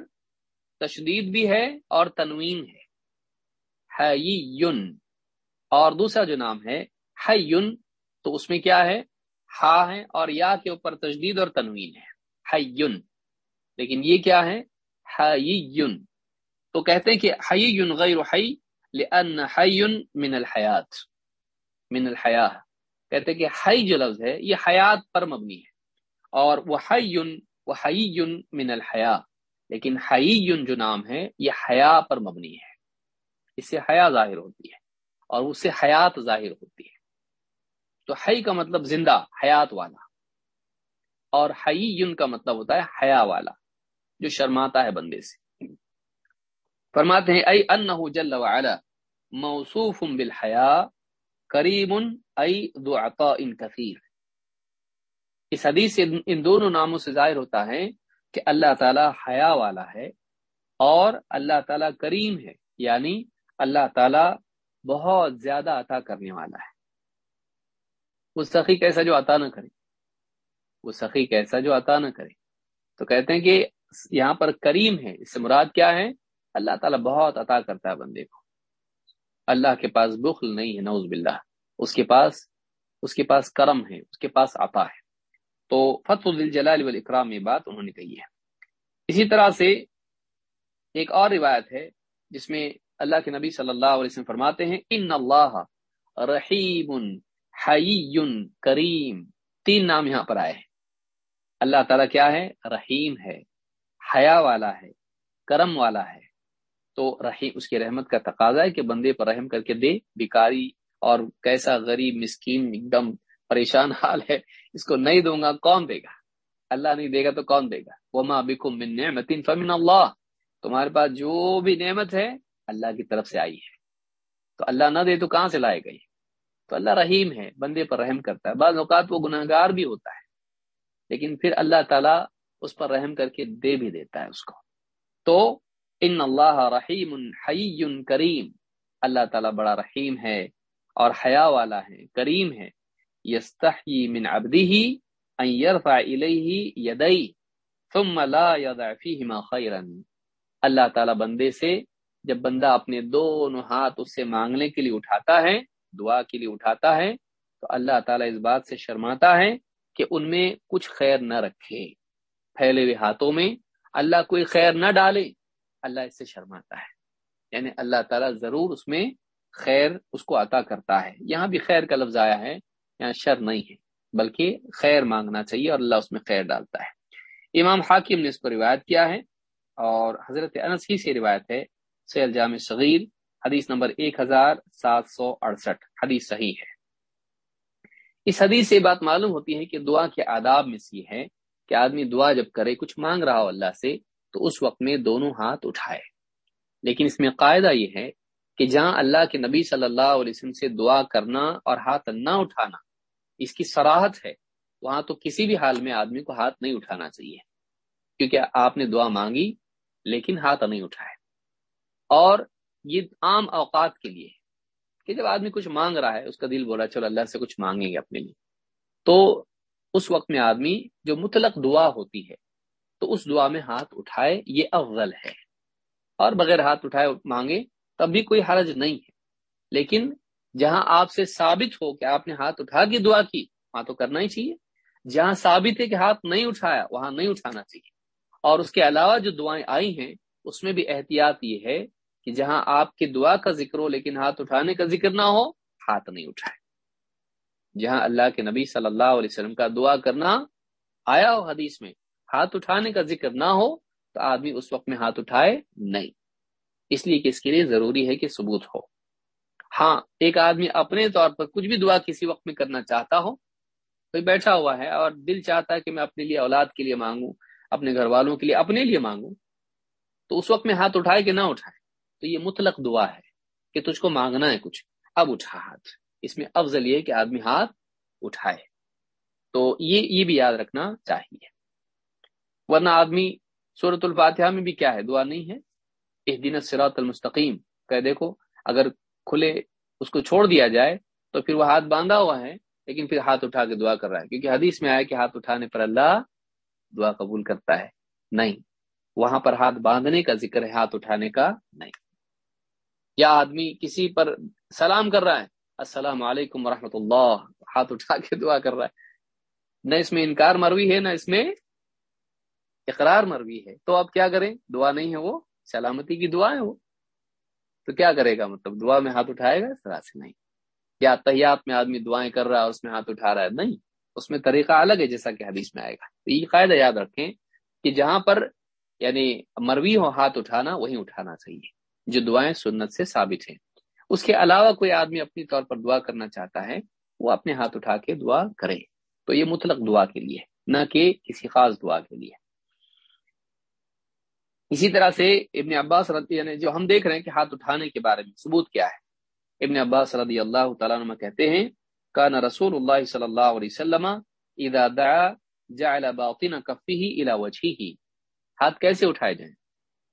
تشدید بھی ہے اور تنوین ہے۔ اور دوسرا جو نام ہے تو اس میں کیا ہے؟ ہا ہے اور یا کے اوپر تشدید اور تنوین ہے۔ لیکن یہ کیا ہے؟ تو کہتے ہیں کہ غیر حی لأن حی من الحیات من الحیاء کہتے کہ حی جو لفظ ہے، یہ حیات پر مبنی ہے۔ اور وہ وہ من الحیا لیکن حی جو نام ہے، یہ حیا پر مبنی ہے۔ اس سے حیا ظاہر ہوتی ہے اور اس سے حیات ظاہر ہوتی ہے۔ تو حی کا مطلب زندہ حیات والا۔ اور حی کا مطلب ہوتا ہے حیا والا۔ جو شرماتا ہے بندے سے۔ فرماتے ہیں اے انہ جل وعلا موصوف بالحیا کریم دو عطا ان کثیر۔ اس حدیث سے ان دونوں ناموں سے ظاہر ہوتا ہے کہ اللہ تعالی حیا والا ہے اور اللہ تعالی کریم ہے یعنی اللہ تعالی بہت زیادہ عطا کرنے والا ہے۔ وہ سخی کیسا جو عطا نہ کرے۔ وہ سخی کیسا جو عطا نہ کرے۔ تو کہتے ہیں کہ یہاں پر کریم ہے اس سے مراد کیا ہے؟ اللہ تعالیٰ بہت عطا کرتا ہے بندے کو۔ اللہ کے پاس بخل نہیں ہے نوز باللہ۔ اس کے پاس، اس کے پاس کرم ہے، اس کے پاس آتا ہے۔ تو فتح الجلال والاکرام میں بات انہوں نے کہی ہے۔ اسی طرح سے ایک اور روایت ہے، جس میں اللہ کے نبی صلی اللہ علیہ وسلم فرماتے ہیں، ان اللہ رحیم حی کریم تین نام یہاں پر آئے ہیں۔ اللہ تعالیٰ کیا ہے؟ رحیم ہے۔ حیا والا ہے، کرم والا ہے۔ تو رحیم، اس کی رحمت کا تقاضا ہے کہ بندے پر رحم کر کے دے بیکاری اور کیسا غریب، مسکین، ایک دم پریشان حال ہے، اس کو نہیں دوں گا، کون دے گا؟ اللہ نہیں دے گا تو کون دے گا؟ وہ ماں من نعمت فمن اللہ تمہارے پاس جو بھی نعمت ہے، اللہ کی طرف سے آئی ہے۔ تو اللہ نہ دے تو کہاں سے لائے گئی تو اللہ رحیم ہے، بندے پر رحم کرتا ہے۔ بعض اوقات وہ گناہ گار بھی ہوتا ہے، لیکن پھر اللہ تعالیٰ اس پر رحم کر کے دے بھی دیتا ہے اس کو۔ تو ان اللہ رحیم حی کریم، اللہ تعالیٰ بڑا رحیم ہے اور حیا والا ہے، کریم ہے۔ یستحی من عبدہ ان يرفع الیہ یدئی ثم لا يضع فیہما خیرا۔ اللہ تعالیٰ بندے سے، جب بندہ اپنے دونوں ہاتھ اس سے مانگنے کے لیے اٹھاتا ہے، دعا کے لیے اٹھاتا ہے، تو اللہ تعالیٰ اس بات سے شرماتا ہے کہ ان میں کچھ خیر نہ رکھے۔ پھیلے ہوئے ہاتھوں میں اللہ کوئی خیر نہ ڈالے، اللہ اس سے شرماتا ہے۔ یعنی اللہ تعالیٰ ضرور اس میں خیر اس کو عطا کرتا ہے۔ یہاں بھی خیر کا لفظ آیا ہے، یہاں شر نہیں ہے، بلکہ خیر مانگنا چاہیے اور اللہ اس میں خیر ڈالتا ہے۔ امام حاکم نے اس کو روایت کیا ہے اور حضرت انس ہی سے روایت ہے، سیل جامع صغیر، حدیث نمبر ایک ہزار سات سو اڑسٹھ۔ حدیث صحیح ہے۔ اس حدیث سے بات معلوم ہوتی ہے کہ دعا کے آداب میں سے ہے کہ آدمی دعا جب کرے، کچھ مانگ رہا ہو اللہ سے، تو اس وقت میں دونوں ہاتھ اٹھائے۔ لیکن اس میں قاعدہ یہ ہے کہ جہاں اللہ کے نبی صلی اللہ علیہ وسلم سے دعا کرنا اور ہاتھ نہ اٹھانا اس کی سراہت ہے، وہاں تو کسی بھی حال میں آدمی کو ہاتھ نہیں اٹھانا چاہیے۔ کیونکہ آپ نے دعا مانگی، لیکن ہاتھ نہیں اٹھائے۔ اور یہ عام اوقات کے لیے کہ جب آدمی کچھ مانگ رہا ہے، اس کا دل بولا چلو اللہ سے کچھ مانگیں گے اپنے لیے۔ تو اس وقت میں آدمی جو مطلق دعا ہوتی ہے، تو اس دعا میں ہاتھ اٹھائے، یہ افضل ہے۔ اور بغیر ہاتھ اٹھائے مانگے، تب بھی کوئی حرج نہیں ہے۔ لیکن جہاں آپ سے ثابت ہو کہ آپ نے ہاتھ اٹھا کے دعا کی، وہاں تو کرنا ہی چاہیے۔ جہاں ثابت ہے کہ ہاتھ نہیں اٹھایا، وہاں نہیں اٹھانا چاہیے۔ اور اس کے علاوہ جو دعائیں آئی ہیں، اس میں بھی احتیاط یہ ہے کہ جہاں آپ کی دعا کا ذکر ہو، لیکن ہاتھ اٹھانے کا ذکر نہ ہو، ہاتھ نہیں اٹھائے۔ جہاں اللہ کے نبی صلی اللہ علیہ وسلم کا دعا کرنا آیا ہو حدیث میں، ہاتھ اٹھانے کا ذکر نہ ہو تو آدمی اس وقت میں ہاتھ اٹھائے نہیں۔ اس لیے کہ اس کے لیے ضروری ہے کہ ثبوت ہو۔ ہاں ایک آدمی اپنے طور پر کچھ بھی دعا کسی وقت میں کرنا چاہتا ہو، کوئی بیٹھا ہوا ہے اور دل چاہتا ہے کہ میں اپنے لیے اولاد کے لیے مانگوں، اپنے گھر والوں کے لیے اپنے لیے مانگوں، تو اس وقت میں ہاتھ اٹھائے کہ نہ اٹھائے، تو یہ مطلق دعا ہے کہ تجھ کو مانگنا ہے کچھ، اب اٹھا ہاتھ۔ اس میں افضل یہ کہ آدمی ہاتھ اٹھائے۔ تو یہ یہ بھی یاد رکھنا چاہیے۔ ورنہ آدمی صورت الفاتحہ میں بھی کیا ہے؟ دعا نہیں ہے۔ اس دن سراط المستقیم۔ کہ دیکھو، اگر کھلے، اس کو چھوڑ دیا جائے تو پھر وہ ہاتھ باندھا ہوا ہے، لیکن پھر ہاتھ اٹھا کے دعا کر رہا ہے۔ کیونکہ حدیث میں آیا کہ ہاتھ اٹھانے پر اللہ دعا قبول کرتا ہے۔ نہیں، وہاں پر ہاتھ باندھنے کا ذکر ہے، ہاتھ اٹھانے کا نہیں۔ یا آدمی کسی پر سلام کر رہا ہے السلام علیکم ورحمۃ اللہ۔ ہاتھ اٹھا کے دعا کر رہا ہے۔ نہ اس میں انکار مروی ہے، نہ اس میں اقرار مروی ہے۔ تو اب کیا کریں؟ دعا نہیں ہے وہ، سلامتی کی دعا ہے وہ۔ تو کیا کرے گا؟ مطلب دعا میں ہاتھ اٹھائے گا؟ اس طرح سے نہیں۔ یا تحیات میں آدمی دعائیں کر رہا ہے اس میں ہاتھ اٹھا رہا ہے؟ نہیں۔ اس میں طریقہ الگ ہے جیسا کہ حدیث میں آئے گا۔ تو یہ قاعدہ یاد رکھیں کہ جہاں پر یعنی مروی ہو، ہاتھ اٹھانا، وہیں اٹھانا چاہیے۔ جو دعائیں سنت سے ثابت ہیں۔ اس کے علاوہ کوئی آدمی اپنی طور پر دعا کرنا چاہتا ہے، وہ اپنے ہاتھ اٹھا کے دعا کرے۔ تو یہ مطلق دعا کے لیے، نہ کہ کسی خاص دعا کے لیے۔ اسی طرح سے ابن عباس رضی یعنی جو ہم دیکھ رہے ہیں کہ ہاتھ اٹھانے کے بارے میں ثبوت کیا ہے۔ ابن عباس رضی اللہ تعالیٰ عنہ کہتے ہیں، کان رسول اللہ صلی اللہ علیہ وسلم اذا دعا جعل باطن کفه الى وجهه ہاتھ کیسے اٹھائے جائیں؟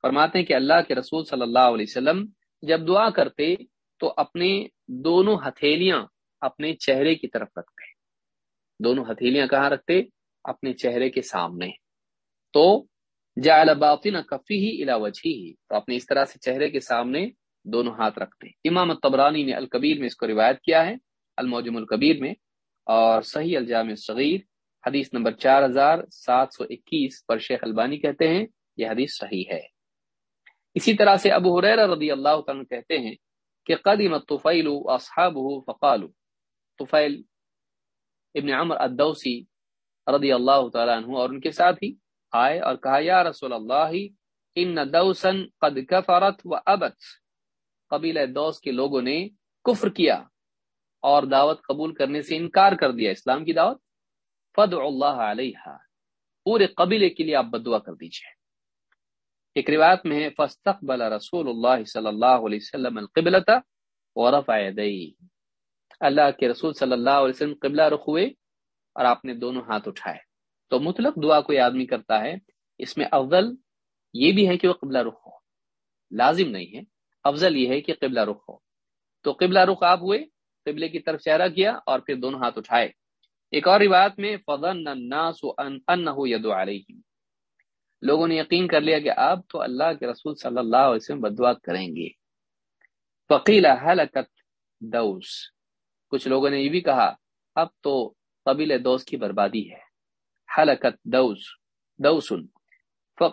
فرماتے ہیں کہ اللہ کے رسول صلی اللہ علیہ وسلم جب دعا کرتے تو اپنے دونوں ہتھیلیاں اپنے چہرے کی طرف رکھتے دونوں ہتھیلیاں کہاں رکھتے اپنے چہرے کے سامنے۔ تو جعل باطن کفه الى وجهه تو اپنے اس طرح سے چہرے کے سامنے دونوں ہاتھ رکھتے امام الطبرانی نے الکبیر میں اس کو روایت کیا ہے، الموجم الکبیر میں، اور صحیح الجامع الصغیر، حدیث نمبر چار ہزار سات سو اکیس پر شیخ البانی کہتے ہیں، یہ حدیث صحیح ہے۔ اسی طرح سے ابو حریر رضی اللہ تعالیٰ کہتے ہیں کہ قدیم الطفیل اصحابه فقالوا۔ طفیل ابن عمر الدوسی رضی اللہ تعالیٰ عنہ اور ان کے ساتھ ہی آئے اور کہا، یا رسول اللہ، ان دوسن قد کفرت و ابت۔ قبیلہ دوس کے لوگوں نے کفر کیا اور دعوت قبول کرنے سے انکار کر دیا، اسلام کی دعوت۔ فد اللہ علیہ پورے قبیلے کے لیے آپ بدعا کر دیجیے ایک روایت میں ہے رسول اللہ صلی اللہ علیہ وسلم القبلۃ ورفع يديه اللہ کے رسول صلی اللہ علیہ وسلم قبلہ رخ ہوئے اور آپ نے دونوں ہاتھ اٹھائے۔ تو مطلق دعا کوئی آدمی کرتا ہے، اس میں افضل یہ بھی ہے کہ وہ قبلہ رخ ہو۔ لازم نہیں ہے، افضل یہ ہے کہ قبلہ رخ ہو۔ تو قبلہ رخ آپ ہوئے، قبلے کی طرف چہرہ کیا اور پھر دونوں ہاتھ اٹھائے۔ ایک اور روایت میں فضن الناس انه يدعو عليهم۔ لوگوں نے یقین کر لیا کہ اب تو اللہ کے رسول صلی اللہ علیہ وسلم بدعا کریں گے۔ فقیل حلقت دوس۔ کچھ لوگوں نے یہ بھی کہا، اب تو قبیل دوس کی بربادی ہے۔ حلقت دوس۔ دوسن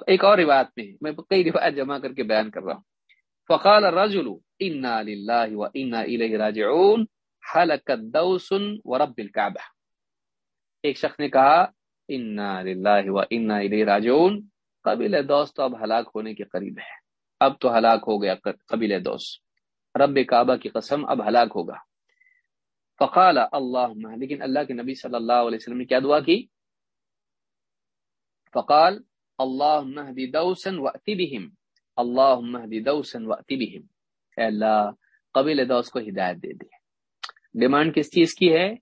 ایک اور روایت میں میں کئی روایت جمع کر کے بیان کر رہا ہوں۔ فقال الرجل، انا للہ و انا الیہ راجعون۔ حلقت دوس ورب الكعبہ ایک شخص نے کہا، انا للہ و انا الیہ راجعون۔ قبیل دوست تو اب ہلاک ہونے کے قریب ہے۔ اب تو ہلاک ہو گیا قبیل دوست۔ رب کعبہ کی قسم اب ہلاک ہوگا۔ فقال اللہ لیکن اللہ کے نبی صلی اللہ علیہ وسلم نے کیا دعا کی؟ فقال اللہ دوسن وأتی بہم۔ اللہ دوسن وأتی بہم۔ اے اللہ قبیل دوست کو ہدایت دے دے۔ ڈیمانڈ کس چیز کی ہے؟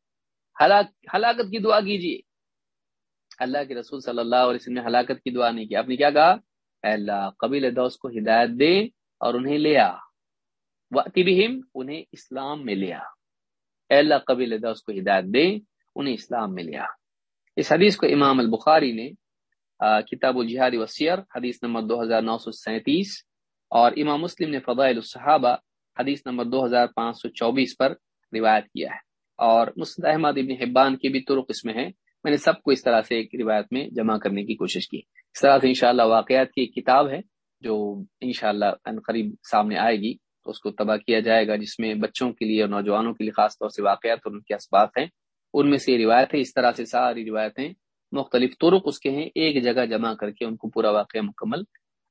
ہلاکت کی دعا کیجیے۔ اللہ کے رسول صلی اللہ علیہ وسلم نے ہلاکت کی دعا نہیں کی۔ آپ نے کیا کہا؟ اے اللہ قبیل دوست کو ہدایت دے اور انہیں لیا وأتی بہم انہیں اسلام میں لیا اے اللہ قبیل دوست کو ہدایت دے، انہیں اسلام میں لیا اس حدیث کو امام البخاری نے کتاب الجہاد وسیر حدیث نمبر دو ہزار نو سو سینتیس اور امام مسلم نے فضائل الصحابہ، حدیث نمبر دو ہزار پانچ سو چوبیس پر روایت کیا ہے۔ اور مسد احمد ابن حبان کے بھی طرق اس میں ہیں۔ میں نے سب کو اس طرح سے ایک روایت میں جمع کرنے کی کوشش کی۔ اس طرح سے انشاءاللہ واقعات کی ایک کتاب ہے جو انشاءاللہ ان قریب سامنے آئے گی۔ تو اس کو تباہ کیا جائے گا، جس میں بچوں کے لیے اور نوجوانوں کے لیے خاص طور سے واقعات اور ان کے اسباب ہیں۔ ان میں سے روایت ہے اس طرح سے ساری روایتیں مختلف طرق اس کے ہیں، ایک جگہ جمع کر کے ان کو پورا واقعہ مکمل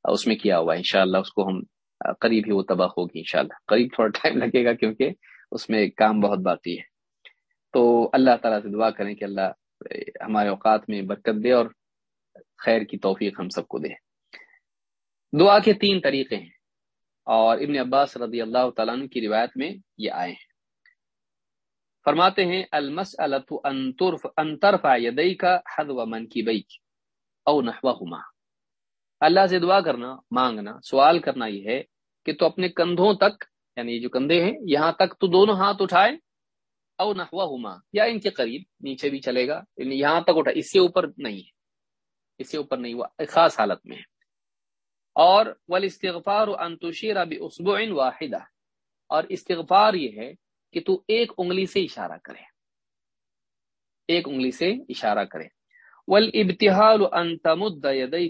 اس میں کیا ہوا۔ ہے انشاءاللہ اس کو ہم قریب ہی وہ تباہ ہوگی انشاءاللہ۔ قریب تھوڑا ٹائم لگے گا کیونکہ اس میں کام بہت باقی ہے۔ تو اللہ تعالیٰ سے دعا کریں کہ اللہ ہمارے اوقات میں برکت دے اور خیر کی توفیق ہم سب کو دے۔ دعا کے تین طریقے ہیں اور ابن عباس رضی اللہ تعالیٰ کی روایت میں یہ آئے ہیں۔ فرماتے ہیں المس انترفا یدئی کا حد و من کی بئی او نحوہما اللہ سے دعا کرنا، مانگنا، سوال کرنا یہ ہے کہ تو اپنے کندھوں تک یعنی جو کندھے ہیں، یہاں تک تو دونوں ہاتھ اٹھائے او نحوہما، یا ان کے قریب، نیچے بھی چلے گا یعنی یہاں تک اٹھا، اس سے اوپر نہیں ہے۔ اس سے اوپر نہیں ہوا خاص حالت میں ہے۔ اور ول استغفار انتشیر اب واحدہ۔ اور استغفار یہ ہے کہ تو ایک انگلی سے اشارہ کرے۔ ایک انگلی سے اشارہ کرے۔ ول ابتحال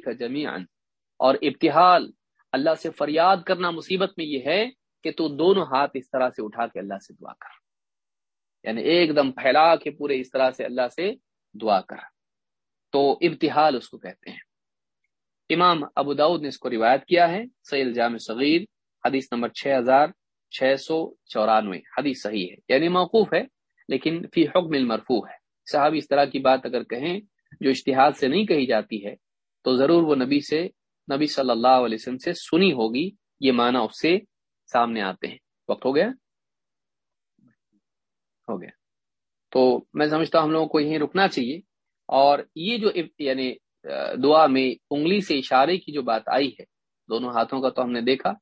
کا جمیان اور ابتحال اللہ سے فریاد کرنا مصیبت میں یہ ہے کہ تو دونوں ہاتھ اس طرح سے اٹھا کے اللہ سے دعا کر۔ یعنی ایک دم پھیلا کے پورے اس طرح سے اللہ سے دعا کر۔ تو ابتحال اس کو کہتے ہیں۔ امام ابو داود نے اس کو روایت کیا ہے۔ سید جامع صغیر حدیث نمبر چھ ہزار چھ سو چورانوے۔ حدیث صحیح ہے۔ یعنی موقوف ہے، لیکن فی حکم المرفوع ہے۔ صاحب اس طرح کی بات اگر کہیں جو اشتہاد سے نہیں کہی جاتی ہے، تو ضرور وہ نبی سے، نبی صلی اللہ علیہ وسلم سے سنی ہوگی، یہ معنی اس سے سامنے آتے ہیں۔ وقت ہو گیا۔ ہو گیا۔ تو میں سمجھتا ہوں ہم لوگوں کو یہیں رکنا چاہیے۔ اور یہ جو یعنی دعا میں انگلی سے اشارے کی جو بات آئی ہے، دونوں ہاتھوں کا تو ہم نے دیکھا۔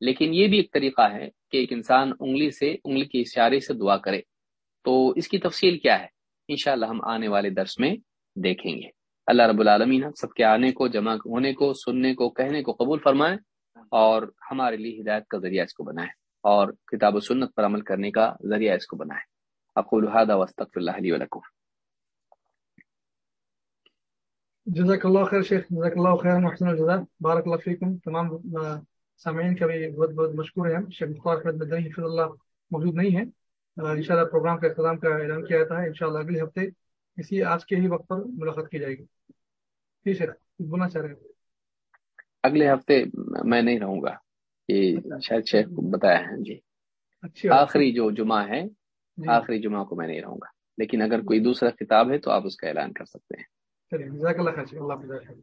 لیکن یہ بھی ایک طریقہ ہے کہ ایک انسان انگلی سے، انگلی کے اشارے سے دعا کرے۔ تو اس کی تفصیل کیا ہے؟ انشاءاللہ ہم آنے والے درس میں دیکھیں گے۔ اللہ رب العالمین سب کے آنے کو، جمع ہونے کو، سننے کو، کہنے کو قبول فرمائے اور ہمارے لیے ہدایت کا ذریعہ اس کو بنائے اور کتاب و سنت پر عمل کرنے کا ذریعہ اس کو بنائے۔ اقول هذا واستغفر الله لي ولكم. جزاک اللہ خیر شیخ جزاک اللہ خیر محسن الجزا بارک اللہ فیکم تمام سامعین کا بھی بہت بہت مشکور ہیں. شیخ مختار احمد مدنی حفظ اللہ موجود نہیں ہے انشاءاللہ پروگرام کا اختتام کا اعلان کیا جاتا ہے. انشاءاللہ اگلے ہفتے اسی آج کے ہی وقت پر ملاقات کی جائے گی. جی شیخ بولنا چاہ رہے ہیں؟ اگلے ہفتے میں نہیں رہوں گا یہ شاید شیخ کو بتایا ہے جی۔ اچھی آخری جو جمعہ ہے۔ آخری جمعہ کو میں نہیں رہوں گا۔ لیکن اگر کوئی دوسرا کتاب ہے تو آپ اس کا اعلان کر سکتے ہیں۔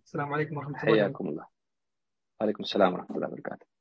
السلام علیکم و رحمۃ اللہ۔ وعلیکم السلام و رحمۃ اللہ وبرکاتہ۔